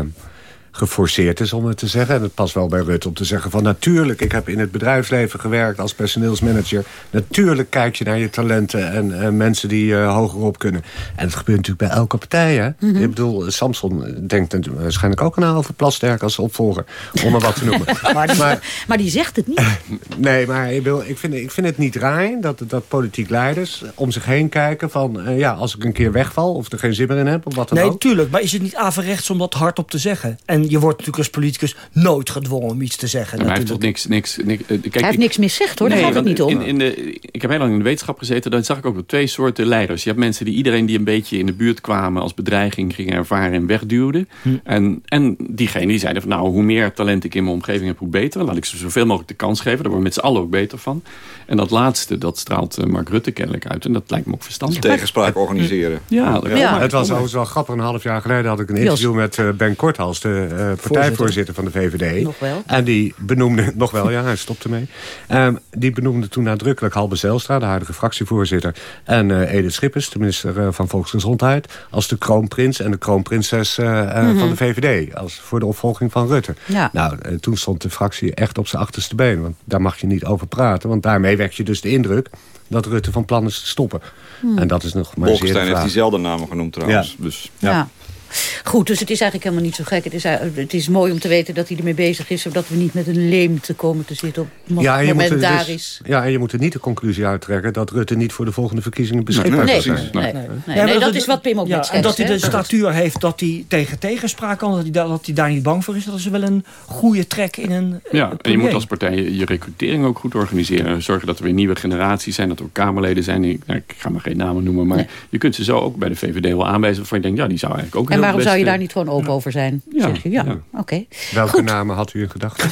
geforceerd is, om het te zeggen. En het past wel bij Rutte om te zeggen van... natuurlijk, ik heb in het bedrijfsleven gewerkt als personeelsmanager. Natuurlijk kijk je naar je talenten en eh, mensen die eh, hogerop kunnen. En het gebeurt natuurlijk bij elke partij, hè? Mhm. Ik bedoel, Samson denkt waarschijnlijk ook aan over Plasterk als opvolger. Om maar wat te noemen. Maar die, maar, maar die zegt het niet. Nee, maar ik, bedoel, ik, vind, ik vind het niet raar dat, dat politiek leiders om zich heen kijken van... eh, ja, als ik een keer wegval of er geen zin meer in heb of wat dan Nee, ook. tuurlijk. Maar is het niet averechts om dat hardop te zeggen? En je wordt natuurlijk als politicus nooit gedwongen om iets te zeggen. Maar hij heeft toch niks... niks, niks eh, kijk, hij heeft ik- niks miszegd, hoor. Daar gaat het niet om. In, in de, ik heb heel lang in de wetenschap gezeten. Dan zag ik ook wel twee soorten leiders. Je hebt mensen die iedereen die een beetje in de buurt kwamen... als bedreiging gingen ervaren en wegduwden. Hm. En, en diegenen die zeiden van... nou, hoe meer talent ik in mijn omgeving heb, hoe beter. Laat ik ze zoveel mogelijk de kans geven. Daar worden we met z'n allen ook beter van. En dat laatste, dat straalt eh, Mark Rutte kennelijk uit. En dat lijkt me ook verstandig. Tegenspraak organiseren. Ja. Het was overigens wel grappig. Een half jaar geleden had ik een interview met eh, Ben Korthals... de partijvoorzitter van de VVD. Nog wel. En die benoemde... Nog wel, ja, hij stopte mee. Ehm, die benoemde toen nadrukkelijk Halbe Zijlstra... de huidige fractievoorzitter. En eh, Edith Schippers, de minister eh, van Volksgezondheid... als de kroonprins en de kroonprinses eh, eh, Mhm. van de VVD. Als voor de opvolging van Rutte. Ja. Nou, eh, toen stond de fractie echt op zijn achterste been. Want daar mag je niet over praten. Want daarmee wek je dus de indruk... dat Rutte van plan is te stoppen. Hmm. En dat is nog maar zeer de Bolkestein heeft diezelfde namen genoemd trouwens. Ja. Dus, Ja. Goed, dus het is eigenlijk helemaal niet zo gek. Het is, eigenlijk- het is mooi om te weten dat hij ermee bezig is... zodat we niet met een leemte komen te zitten op het Ja, en je moet moment er daar dus- is. ja, en je moet er niet de conclusie uittrekken... dat Rutte niet voor de volgende verkiezingen beschikbaar Nee, zal nee, zijn. nee, nee, dat is wat Pim ook ja, net En dat hij de statuur heeft dat hij tegen tegenspraak kan. Dat hij, daar- dat hij daar niet bang voor is. Dat is wel een goede trek in een eh, Ja, en je moet als partij je, je recrutering ook goed organiseren. Zorgen dat er weer nieuwe generaties zijn, dat er ook Kamerleden zijn. Ik, nou, ik ga maar geen namen noemen, maar je kunt ze zo ook bij de VVD wel aanwijzen... waarvan je denkt, ja, die zou eigenlijk ook waarom zou je daar niet gewoon open over zijn? Ja, ja. oké. Welke namen had u in gedachten?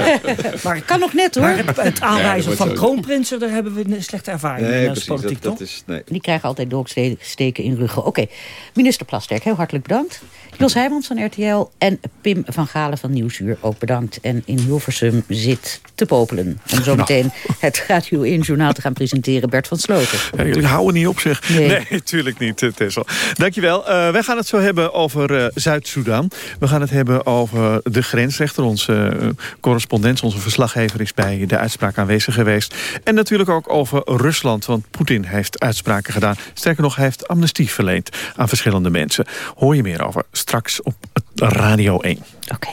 maar kan nog net hoor. Maar het, aanwijzen van kroonprinsen, daar hebben we een slechte ervaring nee, in politiek, dat, dat is, nee. Die krijgen altijd doorsteken in ruggen. Oké, minister Plasterk, heel hartelijk bedankt. Jos Heijmans van RTL en Pim van Galen van Nieuwsuur ook bedankt. En in Hilversum zit te popelen. Om zo meteen het Radio 1 journaal te gaan presenteren. Bert van Sloten. Ja, jullie houden niet op zich. Nee, natuurlijk niet, eh, Tessel. Dankjewel. Uh, wij gaan het zo hebben over uh, Zuid-Soedan. We gaan het hebben over de grensrechter. Onze uh, correspondent, onze verslaggever is bij de uitspraak aanwezig geweest. En natuurlijk ook over Rusland. Want Poetin heeft uitspraken gedaan. Sterker nog, hij heeft amnestie verleend aan verschillende mensen. Hoor je meer over straks op Radio 1. Oké.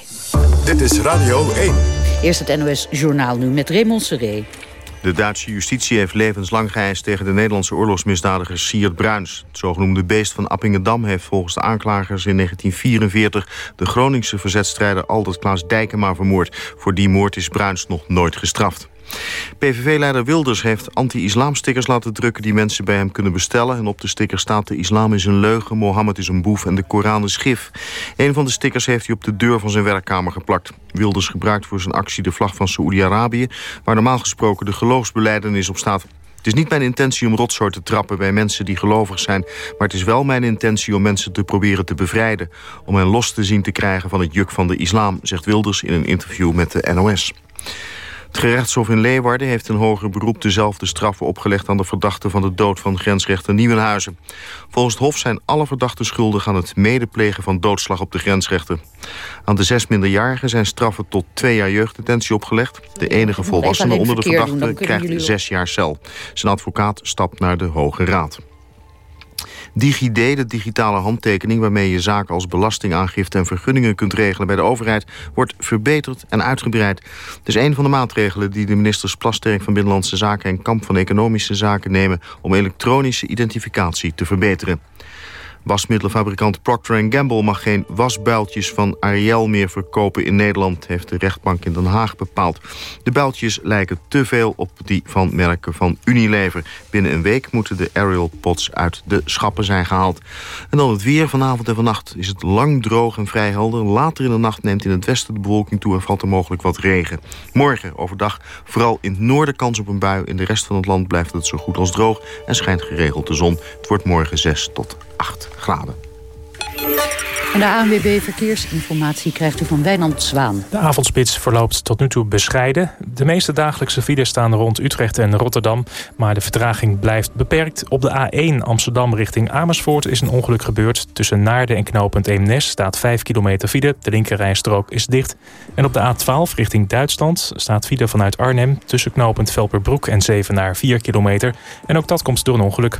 Dit is Radio 1. Eerst het NOS Journaal nu met Raymond Seré. De Duitse justitie heeft levenslang geëist tegen de Nederlandse oorlogsmisdadiger Siert Bruins. Het zogenoemde beest van Appingedam heeft volgens de aanklagers in 1944... de Groningse verzetstrijder Aldert Klaas Dijkema vermoord. Voor die moord is Bruins nog nooit gestraft. PVV-leider Wilders heeft anti-islamstickers laten drukken... die mensen bij hem kunnen bestellen. En op de sticker staat de islam is een leugen, Mohammed is een boef... en de Koran is gif. Een van de stickers heeft hij op de deur van zijn werkkamer geplakt. Wilders gebruikt voor zijn actie de vlag van Saoedi-Arabië... waar normaal gesproken de geloofsbeleidenis op staat. Het is niet mijn intentie om rotzooi te trappen bij mensen die gelovig zijn... maar het is wel mijn intentie om mensen te proberen te bevrijden... om hen los te zien te krijgen van het juk van de islam... zegt Wilders in een interview met de NOS. Het gerechtshof in Leeuwarden heeft een hoger beroep dezelfde straffen opgelegd aan de verdachte van de dood van grensrechter Nieuwenhuizen. Volgens het hof zijn alle verdachten schuldig aan het medeplegen van doodslag op de grensrechter. Aan de zes minderjarigen zijn straffen tot twee jaar jeugddetentie opgelegd. De enige volwassene onder de verdachten krijgt zes jaar cel. Zijn advocaat stapt naar de Hoge Raad. DigiD, de digitale handtekening waarmee je zaken als belastingaangifte en vergunningen kunt regelen bij de overheid, wordt verbeterd en uitgebreid. Het is een van de maatregelen die de ministers Plasterk van Binnenlandse Zaken en Kamp van Economische Zaken nemen om elektronische identificatie te verbeteren. Wasmiddelenfabrikant Procter Gamble mag geen wasbuiltjes van Ariel meer verkopen in Nederland, heeft de rechtbank in Den Haag bepaald. De builtjes lijken te veel op die van merken van Unilever. Binnen een week moeten de Ariel pots uit de schappen zijn gehaald. En dan het weer vanavond en vannacht is het lang droog en vrij helder. Later in de nacht neemt in het westen de bewolking toe en valt er mogelijk wat regen. Morgen overdag vooral in het noorden kans op een bui. In de rest van het land blijft het zo goed als droog en schijnt geregeld de zon. Het wordt morgen 6 tot 8 graden. En de ANWB Verkeersinformatie krijgt u van Wijnand Zwaan. De avondspits verloopt tot nu toe bescheiden. De meeste dagelijkse files staan rond Utrecht en Rotterdam. Maar de vertraging blijft beperkt. Op de A1 Amsterdam richting Amersfoort is een ongeluk gebeurd. Tussen Naarden en knooppunt Eemnes staat 5 kilometer file. De linkerrijstrook is dicht. En op de A12 richting Duitsland staat file vanuit Arnhem... tussen knooppunt Velperbroek en Zevenaar 4 kilometer. En ook dat komt door een ongeluk.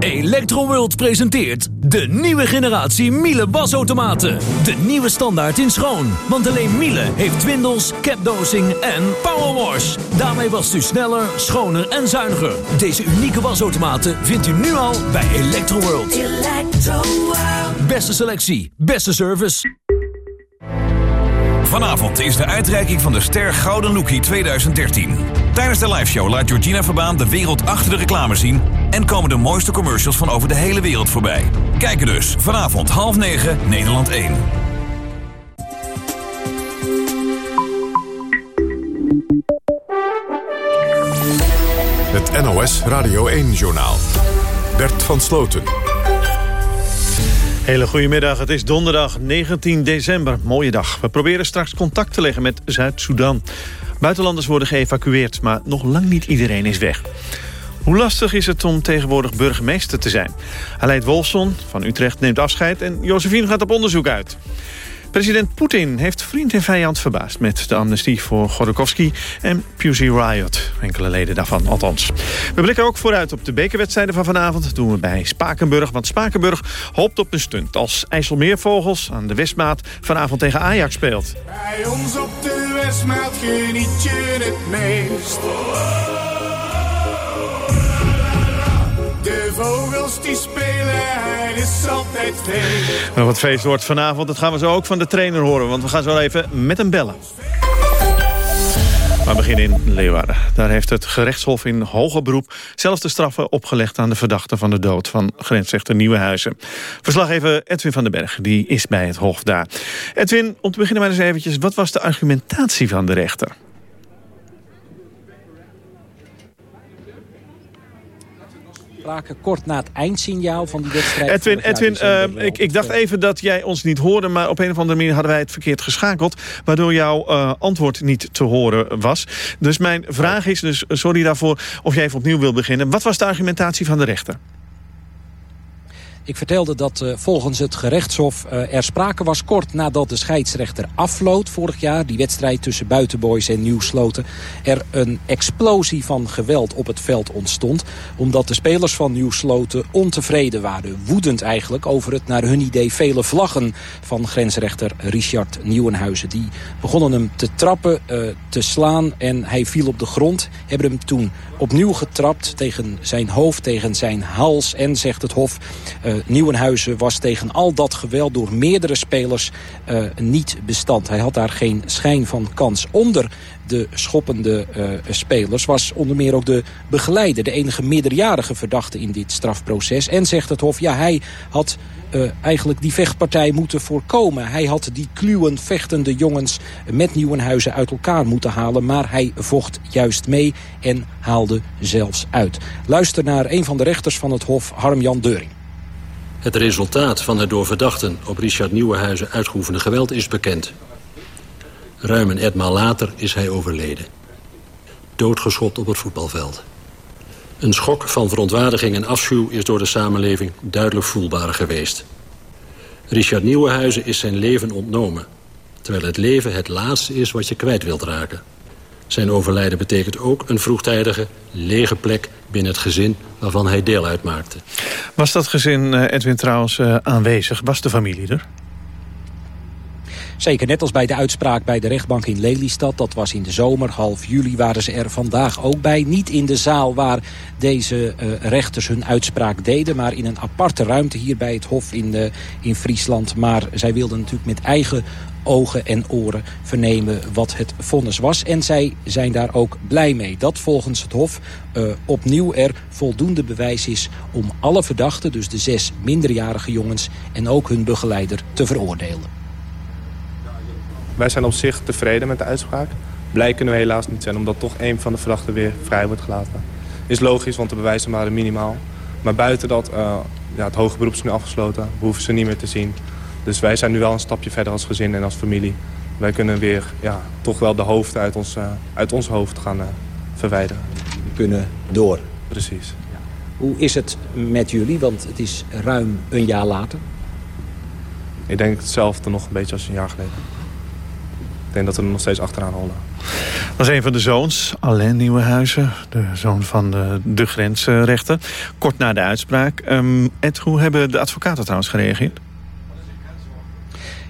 Electroworld presenteert de nieuwe generatie Miele wasautomaten. De nieuwe standaard in schoon. Want alleen Miele heeft twindels, capdosing en powerwash. Daarmee wast u sneller, schoner en zuiniger. Deze unieke wasautomaten vindt u nu al bij Electroworld. Electroworld. Beste selectie, beste service. Vanavond is de uitreiking van de Ster Gouden Lookie 2013. Tijdens de liveshow laat Georgina Verbaan de wereld achter de reclame zien... en komen de mooiste commercials van over de hele wereld voorbij. Kijken dus vanavond half negen, Nederland 1. Het NOS Radio 1-journaal. Bert van Sloten. Hele goedemiddag, het is donderdag 19 december. Mooie dag. We proberen straks contact te leggen met Zuid-Soedan. Buitenlanders worden geëvacueerd, maar nog lang niet iedereen is weg. Hoe lastig is het om tegenwoordig burgemeester te zijn? Aleid Wolfson van Utrecht neemt afscheid en Josephine gaat op onderzoek uit. President Poetin heeft vriend en vijand verbaasd... met de amnestie voor Godorkovsky en Pussy Riot. Enkele leden daarvan, althans. We blikken ook vooruit op de bekerwedstrijden van vanavond. Dat doen we bij Spakenburg, want Spakenburg hoopt op een stunt... als IJsselmeervogels aan de Westmaat vanavond tegen Ajax speelt. Bij ons op de Westmaat geniet je het meest. Vogels die is altijd feest. Wat feest wordt vanavond, dat gaan we zo ook van de trainer horen... want we gaan zo even met hem bellen. We beginnen in Leeuwarden. Daar heeft het gerechtshof in hoger beroep zelfs de straffen opgelegd aan de verdachte van de dood van grensrechter Nieuwenhuizen. Verslaggever Edwin van den Berg, die is bij het hof daar. Edwin, om te beginnen maar eens eventjes, wat was de argumentatie van de rechter? Spraken kort na het eindsignaal van die wedstrijd. Edwin, Edwin uh, ik, ik dacht even dat jij ons niet hoorde... maar op een of andere manier hadden wij het verkeerd geschakeld... waardoor jouw uh, antwoord niet te horen was. Dus mijn vraag is, dus sorry daarvoor of jij even opnieuw wil beginnen. Wat was de argumentatie van de rechter? Ik vertelde dat uh, volgens het gerechtshof uh, er sprake was kort nadat de scheidsrechter afloot vorig jaar. Die wedstrijd tussen Buitenboys en Nieuwsloten. Er een explosie van geweld op het veld ontstond. Omdat de spelers van Nieuwsloten ontevreden waren. Woedend eigenlijk over het naar hun idee vele vlaggen van grensrechter Richard Nieuwenhuizen. Die begonnen hem te trappen, uh, te slaan en hij viel op de grond. Hebben hem toen opnieuw getrapt tegen zijn hoofd, tegen zijn hals en zegt het hof... Uh, Nieuwenhuizen was tegen al dat geweld door meerdere spelers uh, niet bestand. Hij had daar geen schijn van kans. Onder de schoppende uh, spelers was onder meer ook de begeleider... de enige meerderjarige verdachte in dit strafproces. En zegt het Hof, ja, hij had uh, eigenlijk die vechtpartij moeten voorkomen. Hij had die kluwen vechtende jongens met Nieuwenhuizen uit elkaar moeten halen... maar hij vocht juist mee en haalde zelfs uit. Luister naar een van de rechters van het Hof, Harm-Jan Deuring. Het resultaat van het door verdachten op Richard Nieuwenhuizen uitgeoefende geweld is bekend. Ruim een etmaal later is hij overleden. Doodgeschopt op het voetbalveld. Een schok van verontwaardiging en afschuw is door de samenleving duidelijk voelbaar geweest. Richard Nieuwenhuizen is zijn leven ontnomen. Terwijl het leven het laatste is wat je kwijt wilt raken. Zijn overlijden betekent ook een vroegtijdige, lege plek binnen het gezin waarvan hij deel uitmaakte. Was dat gezin, Edwin, trouwens uh, aanwezig? Was de familie er? Zeker, net als bij de uitspraak bij de rechtbank in Lelystad. Dat was in de zomer, half juli, waren ze er vandaag ook bij. Niet in de zaal waar deze uh, rechters hun uitspraak deden... maar in een aparte ruimte hier bij het Hof in, uh, in Friesland. Maar zij wilden natuurlijk met eigen ogen en oren vernemen wat het vonnis was. En zij zijn daar ook blij mee. Dat volgens het Hof uh, opnieuw er voldoende bewijs is om alle verdachten... dus de zes minderjarige jongens en ook hun begeleider te veroordelen. Wij zijn op zich tevreden met de uitspraak. Blij kunnen we helaas niet zijn, omdat toch een van de verdachten weer vrij wordt gelaten. Is logisch, want de bewijzen waren minimaal. Maar buiten dat, uh, ja, het hoge beroep is nu afgesloten. We hoeven ze niet meer te zien. Dus wij zijn nu wel een stapje verder als gezin en als familie. Wij kunnen weer ja, toch wel de hoofden uit ons, uh, uit ons hoofd gaan uh, verwijderen. We kunnen door. Precies. Ja. Hoe is het met jullie? Want het is ruim een jaar later. Ik denk hetzelfde nog een beetje als een jaar geleden. Ik denk dat we er nog steeds achteraan hollen. Dat is een van de zoons, Alain Nieuwenhuizen, de zoon van de, de grensrechter. Kort na de uitspraak. Um, Ed, hoe hebben de advocaten trouwens gereageerd?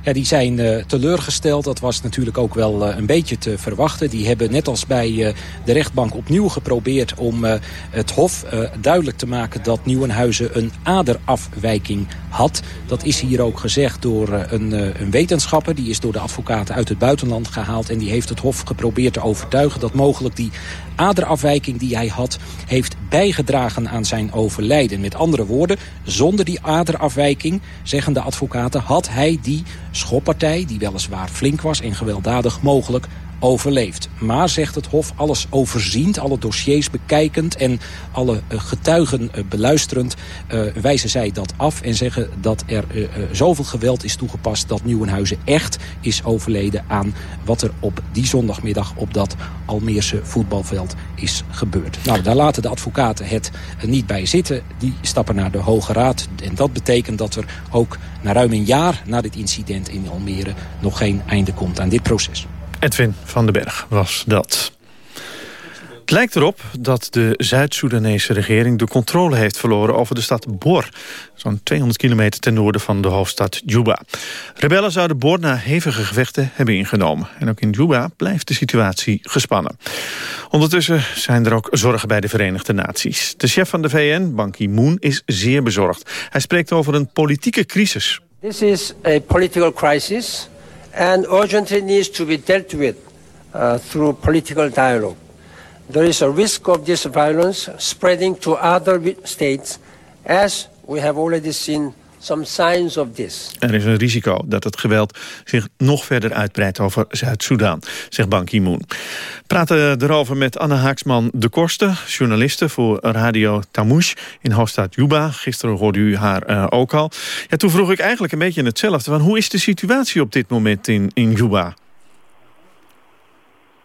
Ja, die zijn uh, teleurgesteld. Dat was natuurlijk ook wel uh, een beetje te verwachten. Die hebben net als bij uh, de rechtbank opnieuw geprobeerd om het Hof duidelijk te maken dat Nieuwenhuizen een aderafwijking had. Dat is hier ook gezegd door een, een wetenschapper. Die is door de advocaten uit het buitenland gehaald. En die heeft het Hof geprobeerd te overtuigen dat mogelijk die aderafwijking die hij had... heeft bijgedragen aan zijn overlijden. Met andere woorden, zonder die aderafwijking, zeggen de advocaten... had hij die schoppartij, die weliswaar flink was en gewelddadig mogelijk overleeft. Maar, zegt het Hof, alles overziend, alle dossiers bekijkend... en alle eh, getuigen eh, beluisterend, uh, wijzen zij dat af... en zeggen dat er zoveel geweld is toegepast... dat Nieuwenhuizen echt is overleden aan wat er op die zondagmiddag... op dat Almeerse voetbalveld is gebeurd. Nou, daar laten de advocaten het niet bij zitten. Die stappen naar de Hoge Raad. En dat betekent dat er ook na ruim een jaar na dit incident in Almere... nog geen einde komt aan dit proces. Edwin van den Berg was dat. Het lijkt erop dat de Zuid-Soedanese regering de controle heeft verloren over de stad Bor. Zo'n 200 kilometer ten noorden van de hoofdstad Juba. Rebellen zouden Bor na hevige gevechten hebben ingenomen. En ook in Juba blijft de situatie gespannen. Ondertussen zijn er ook zorgen bij de Verenigde Naties. De chef van de VN, Ban Ki-moon, is zeer bezorgd. Hij spreekt over een politieke crisis. This is a political crisis and urgently needs to be dealt with uh, through political dialogue. There is a risk of this violence spreading to other states, as we have already seen some signs of this. Er is een risico dat het geweld zich nog verder uitbreidt over Zuid-Soedan, zegt Ban Ki-moon. Praten erover met Anne Haaksman de Korste, journaliste voor Radio Tamouche in hoofdstad Juba. Gisteren hoorde u haar uh, ook al. Ja, toen vroeg ik eigenlijk een beetje hetzelfde. Van hoe is de situatie op dit moment in, in Juba?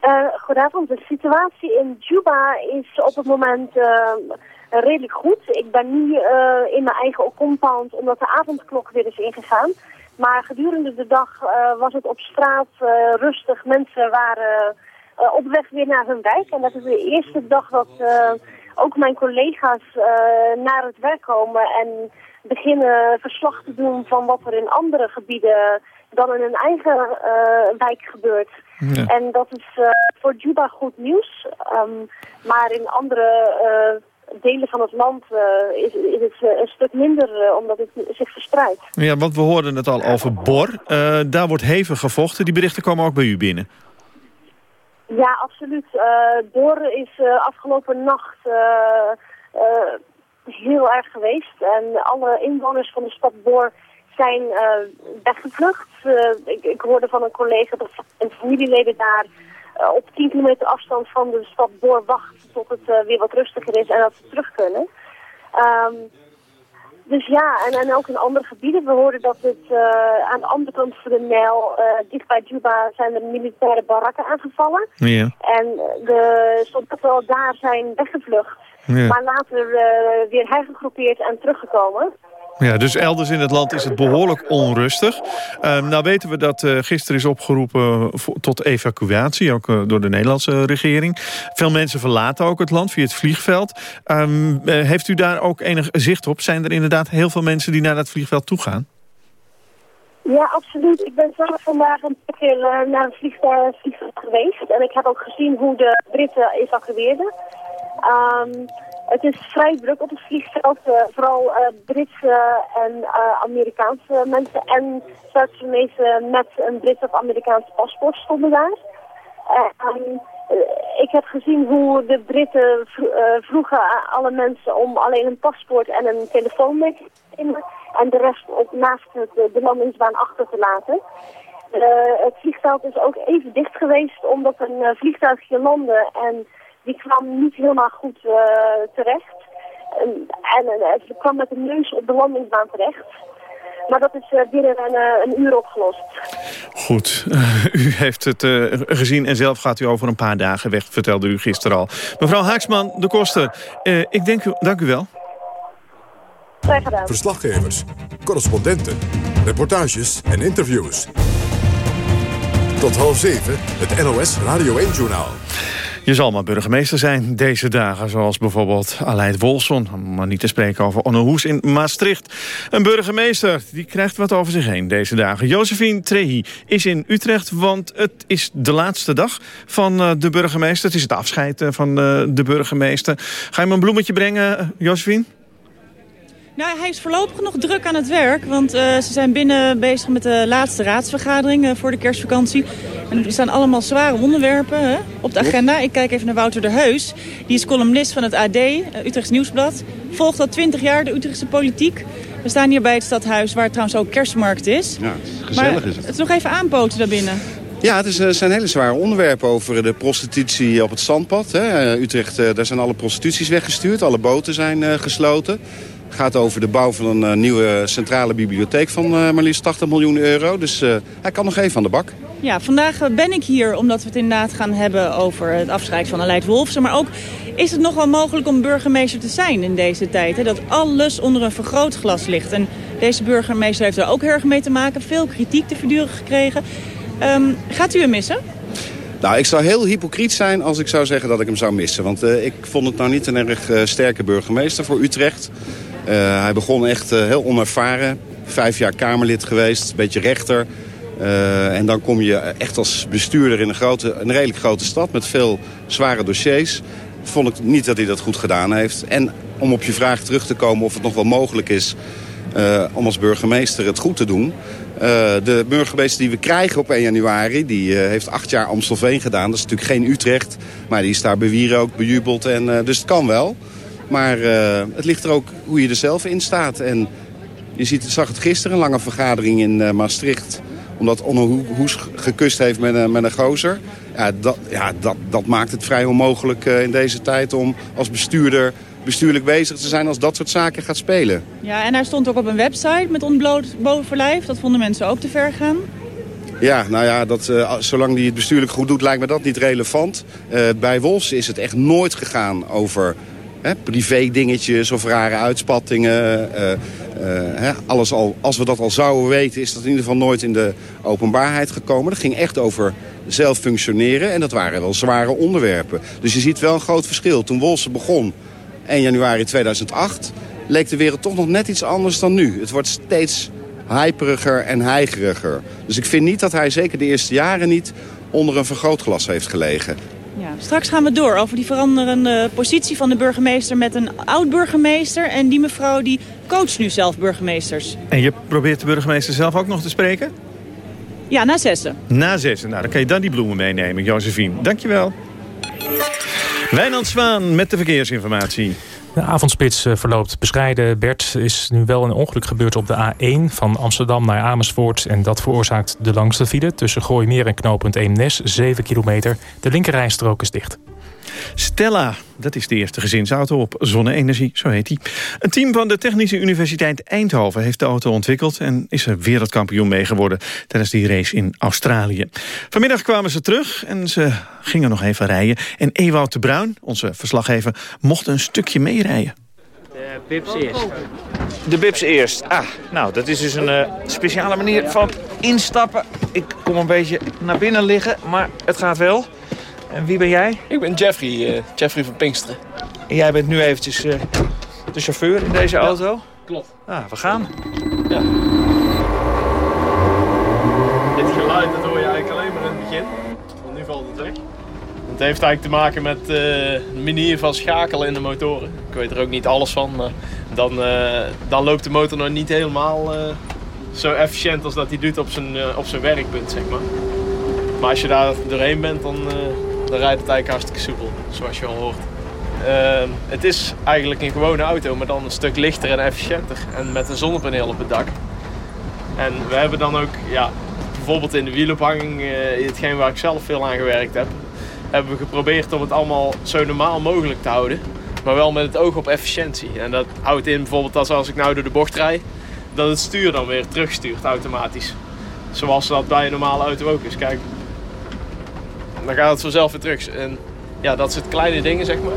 Uh, goedenavond. De situatie in Juba is op het moment... Uh redelijk goed. Ik ben nu uh, in mijn eigen compound omdat de avondklok weer is ingegaan. Maar gedurende de dag uh, was het op straat rustig. Mensen waren op weg weer naar hun wijk. En dat is de eerste dag dat ook mijn collega's naar het werk komen en beginnen verslag te doen van wat er in andere gebieden dan in hun eigen wijk gebeurt. Ja. En dat is voor Juba goed nieuws. Um, maar in andere delen van het land uh, is, is het uh, een stuk minder uh, omdat het zich verspreidt. Ja, want we hoorden het al over Bor. daar wordt hevig gevochten. Die berichten komen ook bij u binnen. Ja, absoluut. Bor is afgelopen nacht heel erg geweest. En alle inwoners van de stad Bor zijn weggevlucht. Ik, ik, hoorde van een collega dat een familieleden daar op 10 kilometer afstand van de stad Boor wachten tot het uh, weer wat rustiger is en dat ze terug kunnen. Um, dus ja, en, en ook in andere gebieden. We hoorden dat het uh, aan de andere kant van de Nijl, dicht bij Juba, zijn er militaire barakken aangevallen. Ja. En de soldaten al daar zijn weggevlucht. Ja. Maar later weer hergegroepeerd en teruggekomen. Ja, dus elders in het land is het behoorlijk onrustig. Uh, nou weten we dat uh, gisteren is opgeroepen tot evacuatie, ook uh, door de Nederlandse regering. Veel mensen verlaten ook het land via het vliegveld. Um, heeft u daar ook enig zicht op? Zijn er inderdaad heel veel mensen die naar dat vliegveld toe gaan? Ja, absoluut. Ik ben zelf vandaag een keer naar het vliegveld, vliegveld geweest. En ik heb ook gezien hoe de Britten evacueerden. Um, het is vrij druk op het vliegveld. Uh, vooral uh, Britse en uh, Amerikaanse mensen en Zuid-Sudanese met een Brits of Amerikaans paspoort stonden daar. Um, ik heb gezien hoe de Britten vroegen alle mensen om alleen een paspoort en een telefoon mee te nemen. En de rest op, naast het, de landingsbaan achter te laten. het vliegveld is ook even dicht geweest omdat een vliegtuigje landde en die kwam niet helemaal goed uh, terecht. En, en uh, ze kwam met de neus op de landingsbaan terecht. Maar dat is uh, binnen een, een, uur opgelost. Goed, u heeft het gezien en zelf gaat u over een paar dagen weg, vertelde u gisteren al. Mevrouw Haaksman, de kosten. ik denk u, dank u wel. gedaan. Verslaggevers, correspondenten, reportages en interviews. Tot half zeven, het NOS Radio 1-journaal. Je zal maar burgemeester zijn deze dagen, zoals bijvoorbeeld Aleid Wolfson. Om maar niet te spreken over Onno Hoes in Maastricht. Een burgemeester, die krijgt wat over zich heen deze dagen. Josephine Trehi is in Utrecht, want het is de laatste dag van eh, de burgemeester. Het is het afscheid eh, van eh, de burgemeester. Ga je me een bloemetje brengen, Josephine? Nou, hij is voorlopig nog druk aan het werk. Want uh, ze zijn binnen bezig met de laatste raadsvergadering uh, voor de kerstvakantie. En er staan allemaal zware onderwerpen hè, op de agenda. Ik kijk even naar Wouter de Heus. Die is columnist van het AD, uh, Utrechts Nieuwsblad. Volgt al twintig jaar de Utrechtse politiek. We staan hier bij het stadhuis, waar trouwens ook kerstmarkt is. Ja, gezellig maar is het. Het is nog even aanpoten daarbinnen. Ja, het is, zijn hele zware onderwerpen over de prostitutie op het zandpad. Hè. Utrecht, daar zijn alle prostituties weggestuurd. Alle boten zijn gesloten. Het gaat over de bouw van een uh, nieuwe centrale bibliotheek van uh, maar liefst 80 miljoen euro. Dus uh, hij kan nog even aan de bak. Ja, vandaag ben ik hier omdat we het inderdaad gaan hebben over het afscheid van Aleid Wolfsen. Maar ook is het nog wel mogelijk om burgemeester te zijn in deze tijd. Hè? Dat alles onder een vergrootglas ligt. En deze burgemeester heeft er ook erg mee te maken. Veel kritiek te verduren gekregen. Um, gaat u hem missen? Nou, ik zou heel hypocriet zijn als ik zou zeggen dat ik hem zou missen. Want ik vond het nou niet een erg sterke burgemeester voor Utrecht. Uh, hij begon echt uh, heel onervaren. Vijf jaar Kamerlid geweest, een beetje rechter. Uh, en dan kom je echt als bestuurder in een, grote, een redelijk grote stad... met veel zware dossiers. Vond ik niet dat hij dat goed gedaan heeft. En om op je vraag terug te komen of het nog wel mogelijk is... om als burgemeester het goed te doen... de burgemeester die we krijgen op 1 januari... die heeft acht jaar Amstelveen gedaan. Dat is natuurlijk geen Utrecht. Maar die is daar bij Wieren ook bejubeld. En, dus het kan wel. Maar uh, het ligt er ook hoe je er zelf in staat. En je ziet, zag het gisteren, een lange vergadering in uh, Maastricht. Omdat Onno Hoes gekust heeft met een, met een gozer. Ja, dat, ja, dat, dat maakt het vrij onmogelijk uh, in deze tijd om als bestuurder bestuurlijk bezig te zijn als dat soort zaken gaat spelen. Ja, en hij stond ook op een website met ontbloot bovenlijf. Dat vonden mensen ook te ver gaan. Ja, nou ja, dat, uh, zolang hij het bestuurlijk goed doet lijkt me dat niet relevant. Uh, bij Wolfs is het echt nooit gegaan over Privé dingetjes of rare uitspattingen. Uh, uh, hè, alles al, als we dat al zouden weten is dat in ieder geval nooit in de openbaarheid gekomen. Dat ging echt over zelf functioneren en dat waren wel zware onderwerpen. Dus je ziet wel een groot verschil. Toen Wolse begon 1 januari 2008 leek de wereld toch nog net iets anders dan nu. Het wordt steeds hyperiger en heigeriger. Dus ik vind niet dat hij zeker de eerste jaren niet onder een vergrootglas heeft gelegen. Ja, straks gaan we door over die veranderende positie van de burgemeester met een oud-burgemeester. En die mevrouw die coacht nu zelf burgemeesters. En je probeert de burgemeester zelf ook nog te spreken? Ja, na zessen. Na zessen. Nou, dan kan je dan die bloemen meenemen, Josephine. Dankjewel. Wijnand Zwaan met de verkeersinformatie. De avondspits verloopt bescheiden. Bert is nu wel een ongeluk gebeurd op de A1 van Amsterdam naar Amersfoort. En dat veroorzaakt de langste file tussen Gooimeer en knooppunt Eemnes, 7 kilometer. De linkerrijstrook is dicht. Stella, dat is de eerste gezinsauto op zonne-energie, zo heet die. Een team van de Technische Universiteit Eindhoven heeft de auto ontwikkeld... en is er wereldkampioen mee geworden tijdens die race in Australië. Vanmiddag kwamen ze terug en ze gingen nog even rijden. En Ewout de Bruin, onze verslaggever, mocht een stukje meerijden. De Bips eerst. De Bips eerst. Ah, nou, dat is dus een uh, speciale manier van instappen. Ik kom een beetje naar binnen liggen, maar het gaat wel. En wie ben jij? Ik ben Jeffrey, uh, Jeffrey van Pinksteren. En jij bent nu eventjes uh, de chauffeur in deze auto? Ja, klopt. Ah, we gaan. Ja. Dit geluid dat hoor je eigenlijk alleen maar in het begin. Want nu valt het weg. Het heeft eigenlijk te maken met uh, de manier van schakelen in de motoren. Ik weet er ook niet alles van, maar dan, dan loopt de motor nog niet helemaal zo efficiënt als dat hij doet op zijn, op zijn werkpunt, zeg maar. Maar als je daar doorheen bent, dan, dan rijdt het eigenlijk hartstikke soepel, zoals je al hoort. Uh, het is eigenlijk een gewone auto, maar dan een stuk lichter en efficiënter. En met een zonnepaneel op het dak. En we hebben dan ook, ja, bijvoorbeeld in de wielophanging, uh, hetgeen waar ik zelf veel aan gewerkt heb, hebben we geprobeerd om het allemaal zo normaal mogelijk te houden. Maar wel met het oog op efficiëntie. En dat houdt in bijvoorbeeld dat als ik nou door de bocht rijd, dat het stuur dan weer terugstuurt automatisch. Zoals dat bij een normale auto ook is. Kijk, dan gaat het vanzelf weer terug. En ja, dat soort kleine dingen, zeg maar.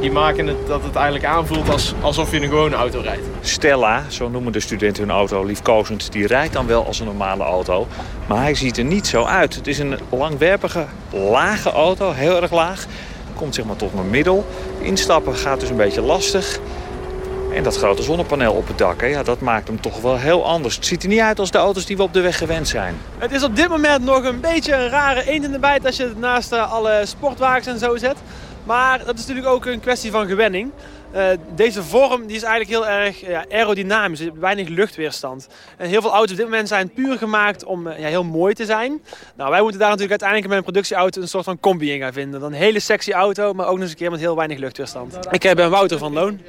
Die maken het dat het eigenlijk aanvoelt als, alsof je een gewone auto rijdt. Stella, zo noemen de studenten hun auto liefkozend, die rijdt dan wel als een normale auto. Maar hij ziet er niet zo uit. Het is een langwerpige, lage auto, heel erg laag. komt zeg maar tot mijn middel. Instappen gaat dus een beetje lastig. En dat grote zonnepaneel op het dak, hè, ja, dat maakt hem toch wel heel anders. Het ziet er niet uit als de auto's die we op de weg gewend zijn. Het is op dit moment nog een beetje een rare eend in de bijt als je het naast uh, alle sportwagens en zo zet. Maar dat is natuurlijk ook een kwestie van gewenning. Uh, deze vorm die is eigenlijk heel erg ja, aerodynamisch, weinig luchtweerstand. En heel veel auto's op dit moment zijn puur gemaakt om uh, ja, heel mooi te zijn. Nou, wij moeten daar natuurlijk uiteindelijk met een productieauto een soort van combi in gaan vinden. een hele sexy auto, maar ook nog eens een keer met heel weinig luchtweerstand. Ik ben Wouter van Loon.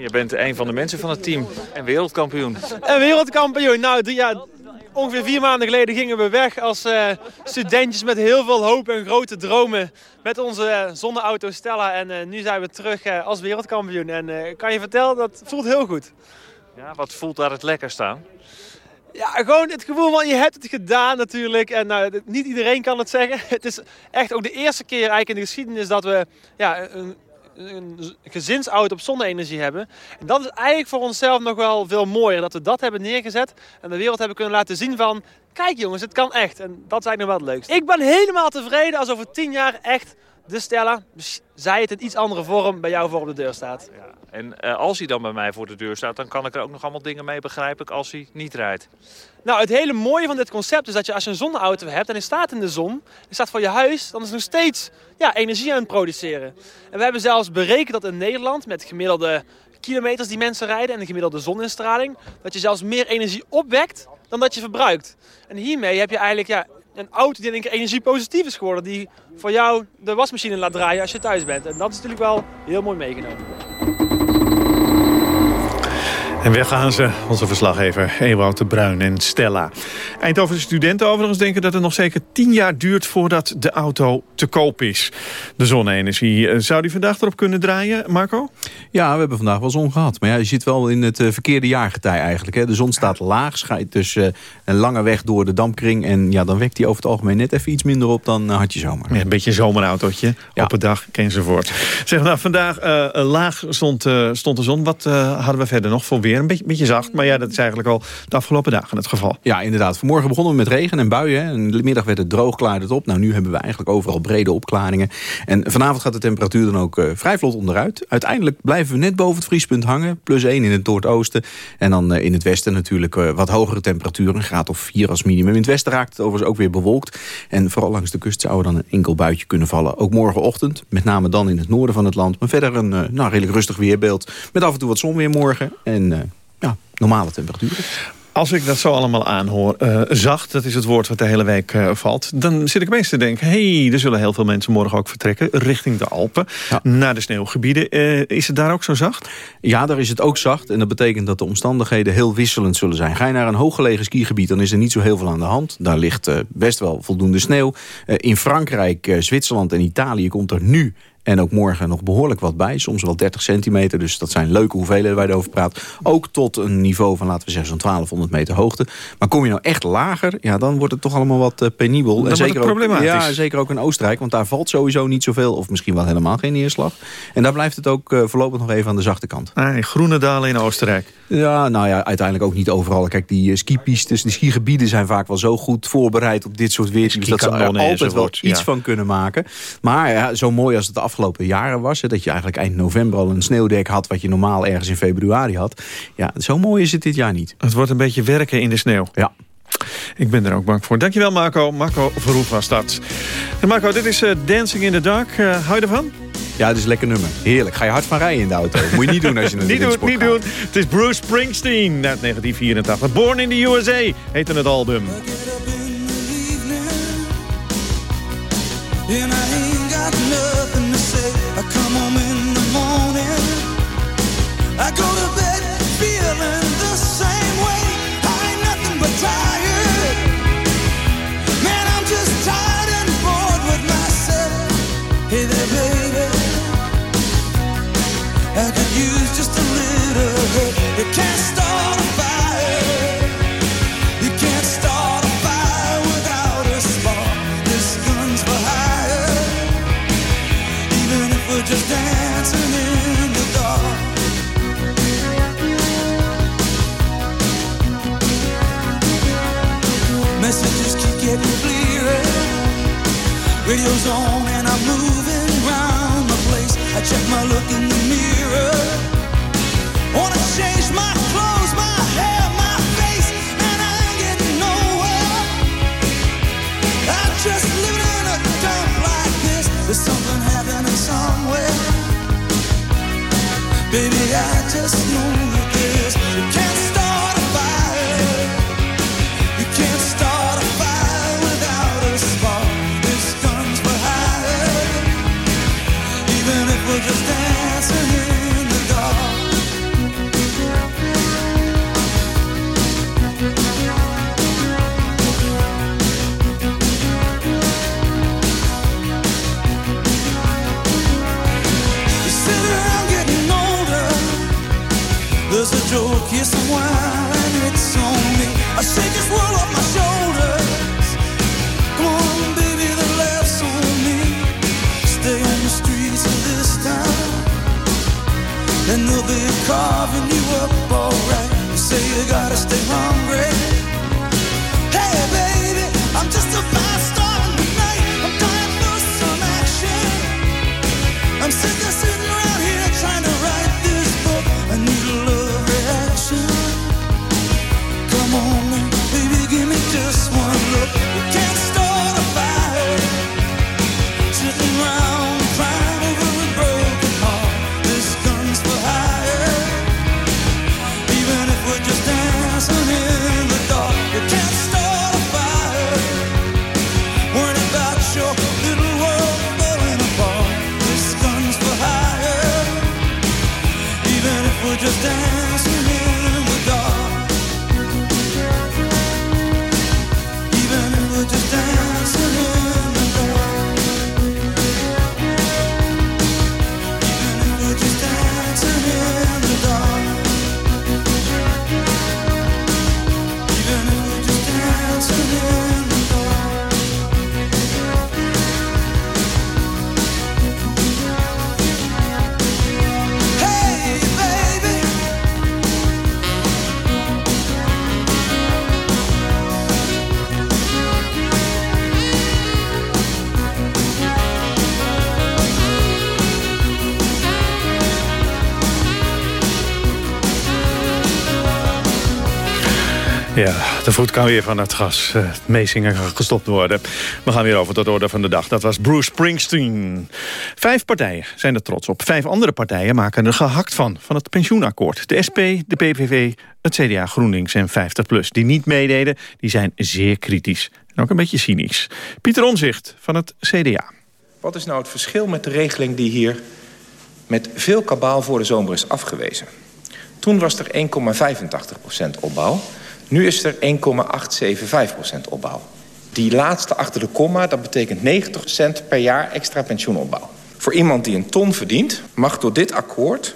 Je bent een van de mensen van het team en wereldkampioen. En wereldkampioen. Nou, ja, ongeveer vier maanden geleden gingen we weg als uh, studentjes met heel veel hoop en grote dromen. Met onze uh, zonneauto Stella. En uh, nu zijn we terug als wereldkampioen. En kan je vertellen, dat voelt heel goed. Ja, wat voelt daar het lekkerst aan? Ja, gewoon het gevoel van je hebt het gedaan natuurlijk. En nou, niet iedereen kan het zeggen. Het is echt ook de eerste keer eigenlijk in de geschiedenis dat we ja, een een gezinsauto op zonne-energie hebben. En dat is eigenlijk voor onszelf nog wel veel mooier. Dat we dat hebben neergezet en de wereld hebben kunnen laten zien van... Kijk jongens, het kan echt. En dat is eigenlijk nog wel het leukste. Ik ben helemaal tevreden als over tien jaar echt de Stella, dus zij het in iets andere vorm, bij jou voor op de deur staat. Ja. En uh, als hij dan bij mij voor de deur staat, dan kan ik er ook nog allemaal dingen mee begrijpen als hij niet rijdt. Nou, het hele mooie van dit concept is dat je als je een zonneauto hebt en hij staat in de zon, hij staat voor je huis, dan is hij nog steeds ja, energie aan het produceren. En we hebben zelfs berekend dat in Nederland met gemiddelde kilometers die mensen rijden en de gemiddelde zoninstraling, dat je zelfs meer energie opwekt dan dat je verbruikt. En hiermee heb je eigenlijk ja, een auto die in keer energiepositief is geworden. Die voor jou de wasmachine laat draaien als je thuis bent. En dat is natuurlijk wel heel mooi meegenomen. En weg gaan ze, onze verslaggever Ewout de Bruin en Stella. Eindhovense studenten overigens denken dat het nog zeker tien jaar duurt... voordat de auto te koop is. De zonne-energie. Eh, zou die vandaag erop kunnen draaien, Marco? Ja, we hebben vandaag wel zon gehad. Maar ja, je zit wel in het uh, verkeerde jaargetij eigenlijk. Hè. De zon staat laag, schijnt dus uh, een lange weg door de dampkring. En ja, dan wekt die over het algemeen net even iets minder op dan had je zomer. Ja, een beetje een zomerautootje ja. op een dag enzovoort. Zeg, nou, vandaag laag stond, stond de zon. Wat hadden we verder nog voor weer? Een beetje, beetje zacht, maar ja, dat is eigenlijk al de afgelopen dagen het geval. Ja, inderdaad. Vanmorgen begonnen we met regen en buien. En de middag werd het droog, klaarde het op. Nou, nu hebben we eigenlijk overal brede opklaringen. En vanavond gaat de temperatuur dan ook uh, vrij vlot onderuit. Uiteindelijk blijven we net boven het vriespunt hangen. Plus 1 in het noordoosten. En dan uh, in het westen natuurlijk uh, wat hogere temperaturen. Een graad of 4 als minimum. In het westen raakt het overigens ook weer bewolkt. En vooral langs de kust zou er dan een enkel buitje kunnen vallen. Ook morgenochtend. Met name dan in het noorden van het land. Maar verder een nou, redelijk rustig weerbeeld. Met af en toe wat zon weer morgen. En ja, normale temperaturen. Als ik dat zo allemaal aanhoor, uh, zacht, dat is het woord wat de hele week uh, valt... dan zit ik meest te denken, hey, er zullen heel veel mensen morgen ook vertrekken... richting de Alpen, ja. naar de sneeuwgebieden. Uh, is het daar ook zo zacht? Ja, daar is het ook zacht. En dat betekent dat de omstandigheden heel wisselend zullen zijn. Ga je naar een hooggelegen skigebied, dan is er niet zo heel veel aan de hand. Daar ligt best wel voldoende sneeuw. in Frankrijk, Zwitserland en Italië komt er nu en ook morgen nog behoorlijk wat bij. Soms wel 30 centimeter. Dus dat zijn leuke hoeveelheden waar je over praat. Ook tot een niveau van, laten we zeggen, zo'n 1200 meter hoogte. Maar kom je nou echt lager, ja, dan wordt het toch allemaal wat uh, penibel. Dan en zeker ook, ja, zeker ook in Oostenrijk. Want daar valt sowieso niet zoveel. Of misschien wel helemaal geen neerslag. En daar blijft het ook uh, voorlopig nog even aan de zachte kant. Ah, groene dalen in Oostenrijk. Ja, nou ja, uiteindelijk ook niet overal. Kijk, die uh, skipistes, die skigebieden zijn vaak wel zo goed voorbereid op dit soort weer. Dat ze er altijd wel iets ja. van kunnen maken. Maar ja, zo mooi als het de afgelopen jaren was. Hè, dat je eigenlijk eind november al een sneeuwdek had... wat je normaal ergens in februari had. Ja, zo mooi is het dit jaar niet. Het wordt een beetje werken in de sneeuw. Ja. Ik ben er ook bang voor. Dankjewel Marco. Marco Verhoef was dat. En Marco, dit is uh, Dancing in the Dark. Uh, hou je ervan? Ja, het is een lekker nummer. Heerlijk. Ga je hard van rijden in de auto. Moet je niet doen als je de Niet doen, niet doen. Het is Bruce Springsteen uit 1984. Born in the USA heette het album. Radio's on and I'm moving round. The place. I check my look Baby, I just know joke here somewhere, and it's on me. I shake this world off my shoulders. Come on, baby, the laughs on me. Stay on the streets of this town, and they'll be carving you up alright. You say you gotta stay hungry. Hey, baby, I'm just about starting the night. I'm dying for some action. I'm sick of sitting around de voet kan weer van het gas. Eh, Het meezingen kan gestopt worden. We gaan weer over tot de orde van de dag. Dat was Bruce Springsteen. Vijf partijen zijn er trots op. Vijf andere partijen maken er gehakt van, van het pensioenakkoord. De SP, de PVV, het CDA, GroenLinks en 50PLUS. Die niet meededen, die zijn zeer kritisch. En ook een beetje cynisch. Pieter Omzicht van het CDA. Wat is nou het verschil met de regeling die hier met veel kabaal voor de zomer is afgewezen? Toen was er 1,85% opbouw. Nu is er 1,875% opbouw. Die laatste achter de komma, dat betekent 90 cent per jaar extra pensioenopbouw. Voor iemand die een ton verdient, mag door dit akkoord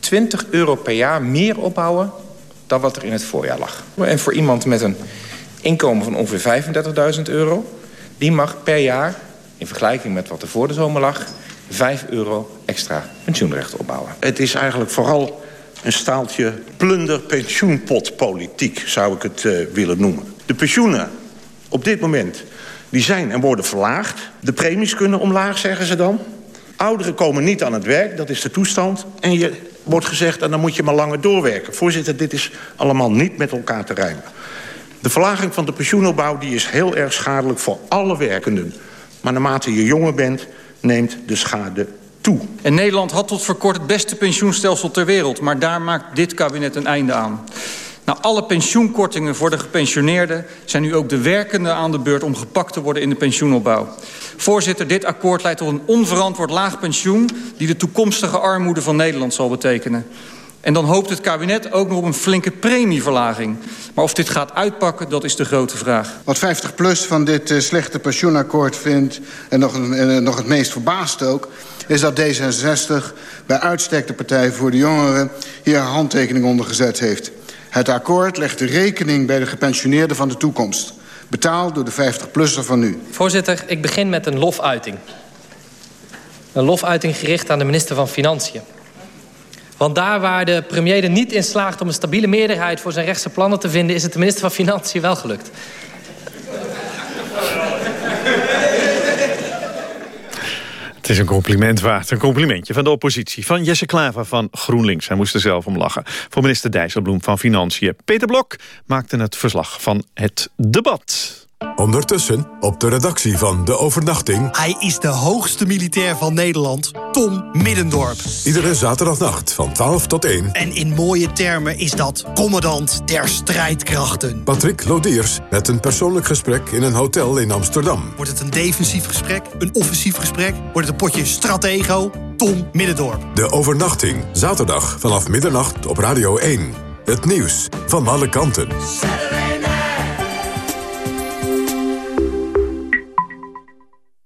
20 euro per jaar meer opbouwen dan wat er in het voorjaar lag. En voor iemand met een inkomen van ongeveer 35.000 euro, die mag per jaar, in vergelijking met wat er voor de zomer lag, 5 euro extra pensioenrecht opbouwen. Het is eigenlijk vooral een staaltje plunder pensioenpotpolitiek, zou ik het uh, willen noemen. De pensioenen op dit moment die zijn en worden verlaagd. De premies kunnen omlaag, zeggen ze dan. Ouderen komen niet aan het werk, dat is de toestand. En je wordt gezegd, en dan moet je maar langer doorwerken. Voorzitter, dit is allemaal niet met elkaar te rijmen. De verlaging van de pensioenopbouw die is heel erg schadelijk voor alle werkenden. Maar naarmate je jonger bent, neemt de schade toe. En Nederland had tot voor kort het beste pensioenstelsel ter wereld. Maar daar maakt dit kabinet een einde aan. Nou, alle pensioenkortingen voor de gepensioneerden... zijn nu ook de werkenden aan de beurt om gepakt te worden in de pensioenopbouw. Voorzitter, dit akkoord leidt tot een onverantwoord laag pensioen... die de toekomstige armoede van Nederland zal betekenen. En dan hoopt het kabinet ook nog op een flinke premieverlaging. Maar of dit gaat uitpakken, dat is de grote vraag. Wat 50PLUS van dit uh, slechte pensioenakkoord vindt... en nog, nog het meest verbaasd ook... is dat D66 bij uitstek de Partij voor de Jongeren... hier haar handtekening onder gezet heeft. Het akkoord legt de rekening bij de gepensioneerden van de toekomst. Betaald door de 50-plusser van nu. Voorzitter, ik begin met een lofuiting. Een lofuiting gericht aan de minister van Financiën. Want daar waar de premier er niet in slaagt om een stabiele meerderheid voor zijn rechtse plannen te vinden... is het de minister van Financiën wel gelukt. Is een compliment waard. Een complimentje van de oppositie. Van Jesse Klaver van GroenLinks. Hij moest er zelf om lachen. Voor minister Dijsselbloem van Financiën. Peter Blok maakte het verslag van het debat. Ondertussen op de redactie van De Overnachting... Hij is de hoogste militair van Nederland, Tom Middendorp. Iedere zaterdagnacht van 12 tot 1. En in mooie termen is dat commandant der strijdkrachten. Patrick Lodiers met een persoonlijk gesprek in een hotel in Amsterdam. Wordt het een defensief gesprek, een offensief gesprek? Wordt het een potje stratego? Tom Middendorp. De Overnachting, zaterdag vanaf middernacht op Radio 1. Het nieuws van alle kanten.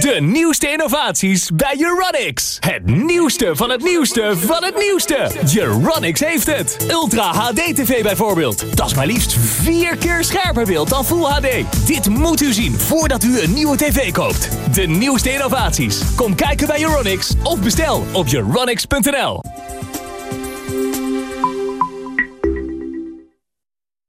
De nieuwste innovaties bij Euronics. Het nieuwste van het nieuwste van het nieuwste. Euronics heeft het. Ultra HD TV bijvoorbeeld. Dat is maar liefst vier keer scherper beeld dan Full HD. Dit moet u zien voordat u een nieuwe tv koopt. De nieuwste innovaties. Kom kijken bij Euronics of bestel op euronics.nl.